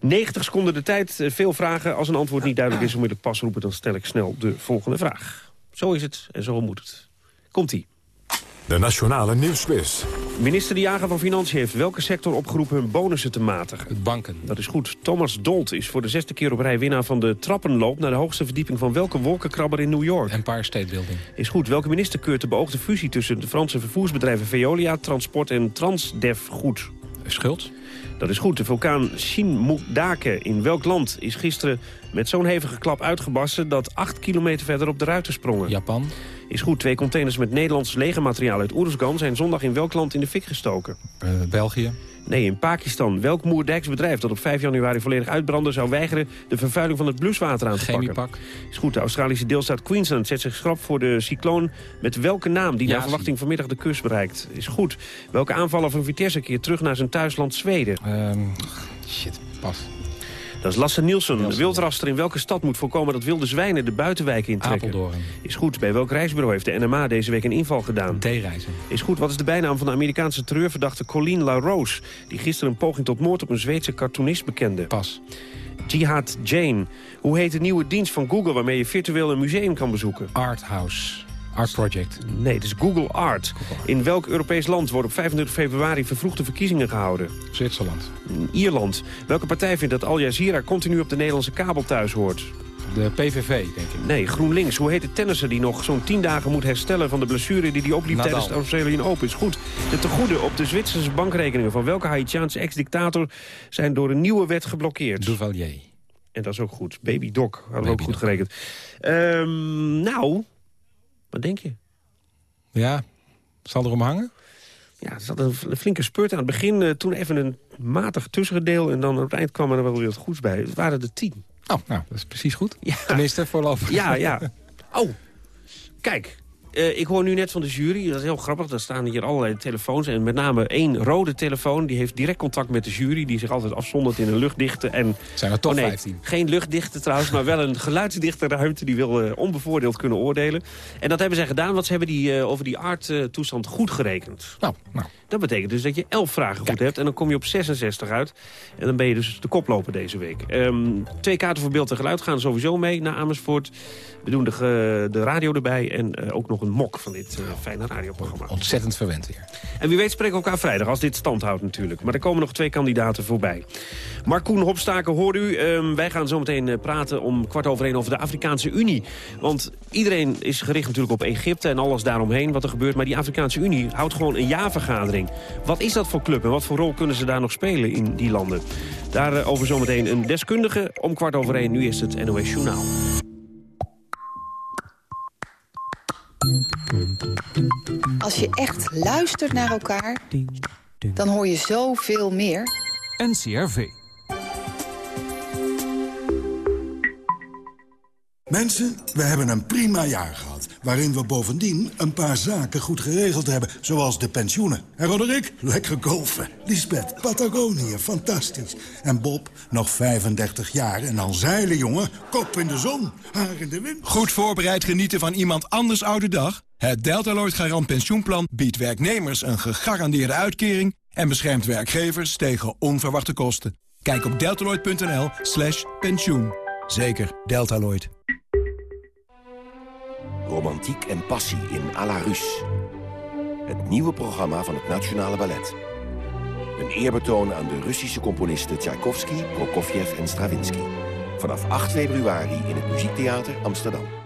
90 seconden de tijd, veel vragen. Als een antwoord niet duidelijk is, onmiddellijk pas roepen... dan stel ik snel de volgende vraag. Zo is het en zo moet het. Komt-ie. De Nationale Nieuwsquiz. Minister De Jager van Financiën heeft welke sector opgeroepen hun bonussen te matigen? Het banken. Dat is goed. Thomas Dolt is voor de zesde keer op rij winnaar van de trappenloop... naar de hoogste verdieping van welke wolkenkrabber in New York? Empire State Building. Is goed. Welke minister keurt de beoogde fusie tussen de Franse vervoersbedrijven Veolia, Transport en Transdev goed? Schuld. Dat is goed. De vulkaan Shinmugdake in welk land is gisteren met zo'n hevige klap uitgebarsten... dat acht kilometer verder op de ruiten sprongen? Japan. Is goed. Twee containers met Nederlands legermateriaal uit Oeruzgan... zijn zondag in welk land in de fik gestoken? Uh, België. Nee, in Pakistan. Welk Moerdijks bedrijf dat op 5 januari volledig uitbrandde... zou weigeren de vervuiling van het bluswater aan te Chemiepak. pakken? Is goed. De Australische deelstaat Queensland zet zich schrap voor de cycloon... met welke naam die Ja, naar verwachting vanmiddag de kust bereikt? Is goed. Welke aanvaller van Vitesse keert terug naar zijn thuisland Zweden? Um, shit, pas. Dat is Lasse Nielsen. De wildraster in welke stad moet voorkomen dat wilde zwijnen de buitenwijken intrekken? Apeldoorn. Is goed. Bij welk reisbureau heeft de NMA deze week een inval gedaan? D-reizen. Is goed. Wat is de bijnaam van de Amerikaanse terreurverdachte Colleen LaRose... die gisteren een poging tot moord op een Zweedse cartoonist bekende? Pas. Jihad Jane. Hoe heet de nieuwe dienst van Google waarmee je virtueel een museum kan bezoeken? Art House. Art Project. Nee, het is Google Art. In welk Europees land worden op 25 februari vervroegde verkiezingen gehouden? Zwitserland. In Ierland. Welke partij vindt dat Al Jazeera continu op de Nederlandse kabel thuis hoort? De PVV, denk ik. Nee, GroenLinks. Hoe heet de tennisser die nog zo'n 10 dagen moet herstellen... van de blessure die hij opliep Nadal. tijdens de Australian Open? Is goed. De tegoeden op de Zwitserse bankrekeningen... van welke Haitiaanse ex-dictator zijn door een nieuwe wet geblokkeerd? Duvalier. En dat is ook goed. Baby Doc hadden we ook goed gerekend. Ehm, nou, wat denk je? Ja, zal erom hangen? Ja, er zat een flinke spurt aan het begin. eh, toen even een matig tussengedeel. En dan op het eind kwam er wel weer wat goeds bij. Het waren er tien. Oh, nou, dat is precies goed. Ja. Tenminste, voorlopig. Ja, ja. <laughs> Oh, kijk. Eh, ik hoor nu net van de jury, dat is heel grappig. Er staan hier allerlei telefoons. En met name één rode telefoon. Die heeft direct contact met de jury. Die zich altijd afzondert in een luchtdichte. En, Zijn er toch oh nee, 15? Geen luchtdichte trouwens, maar wel een <laughs> geluidsdichte ruimte. Die wil eh, onbevoordeeld kunnen oordelen. En dat hebben zij gedaan, want ze hebben die, eh, over die art-toestand goed gerekend. Nou, nou. Dat betekent dus dat je 11 vragen goed hebt. En dan kom je op 66 uit. En dan ben je dus de koploper deze week. Ehm, twee kaarten voor beeld en geluid gaan sowieso mee naar Amersfoort. We doen de, de radio erbij en ook nog een mok van dit uh, fijne radioprogramma. Ontzettend verwend hier. En wie weet spreken we elkaar vrijdag, als dit stand houdt natuurlijk. Maar er komen nog twee kandidaten voorbij. Mark Koen Hopstaken, hoor u. Um, wij gaan zo meteen uh, praten om kwart over één over de Afrikaanse Unie. Want iedereen is gericht natuurlijk op Egypte en alles daaromheen wat er gebeurt. Maar die Afrikaanse Unie houdt gewoon een jaarvergadering. Wat is dat voor club en wat voor rol kunnen ze daar nog spelen in die landen? Daarover zometeen een deskundige om kwart over één. Nu is het NOS Journaal. Als je echt luistert naar elkaar, dan hoor je zoveel meer. NCRV. Mensen, we hebben een prima jaar gehad. Waarin we bovendien een paar zaken goed geregeld hebben. Zoals de pensioenen. En Roderick, lekker golfen. Lisbeth, Patagonië, fantastisch. En Bob, nog 35 jaar en dan zeilen, jongen. Kop in de zon, haar in de wind. Goed voorbereid genieten van iemand anders oude dag? Het Deltaloid Garant Pensioenplan biedt werknemers een gegarandeerde uitkering... en beschermt werkgevers tegen onverwachte kosten. Kijk op deltaloid.nl slash pensioen. Zeker, Deltaloid. Romantiek en passie in à la Russe. Het nieuwe programma van het Nationale Ballet. Een eerbetoon aan de Russische componisten Tchaikovsky, Prokofjev en Stravinsky. Vanaf 8 februari in het Muziektheater Amsterdam.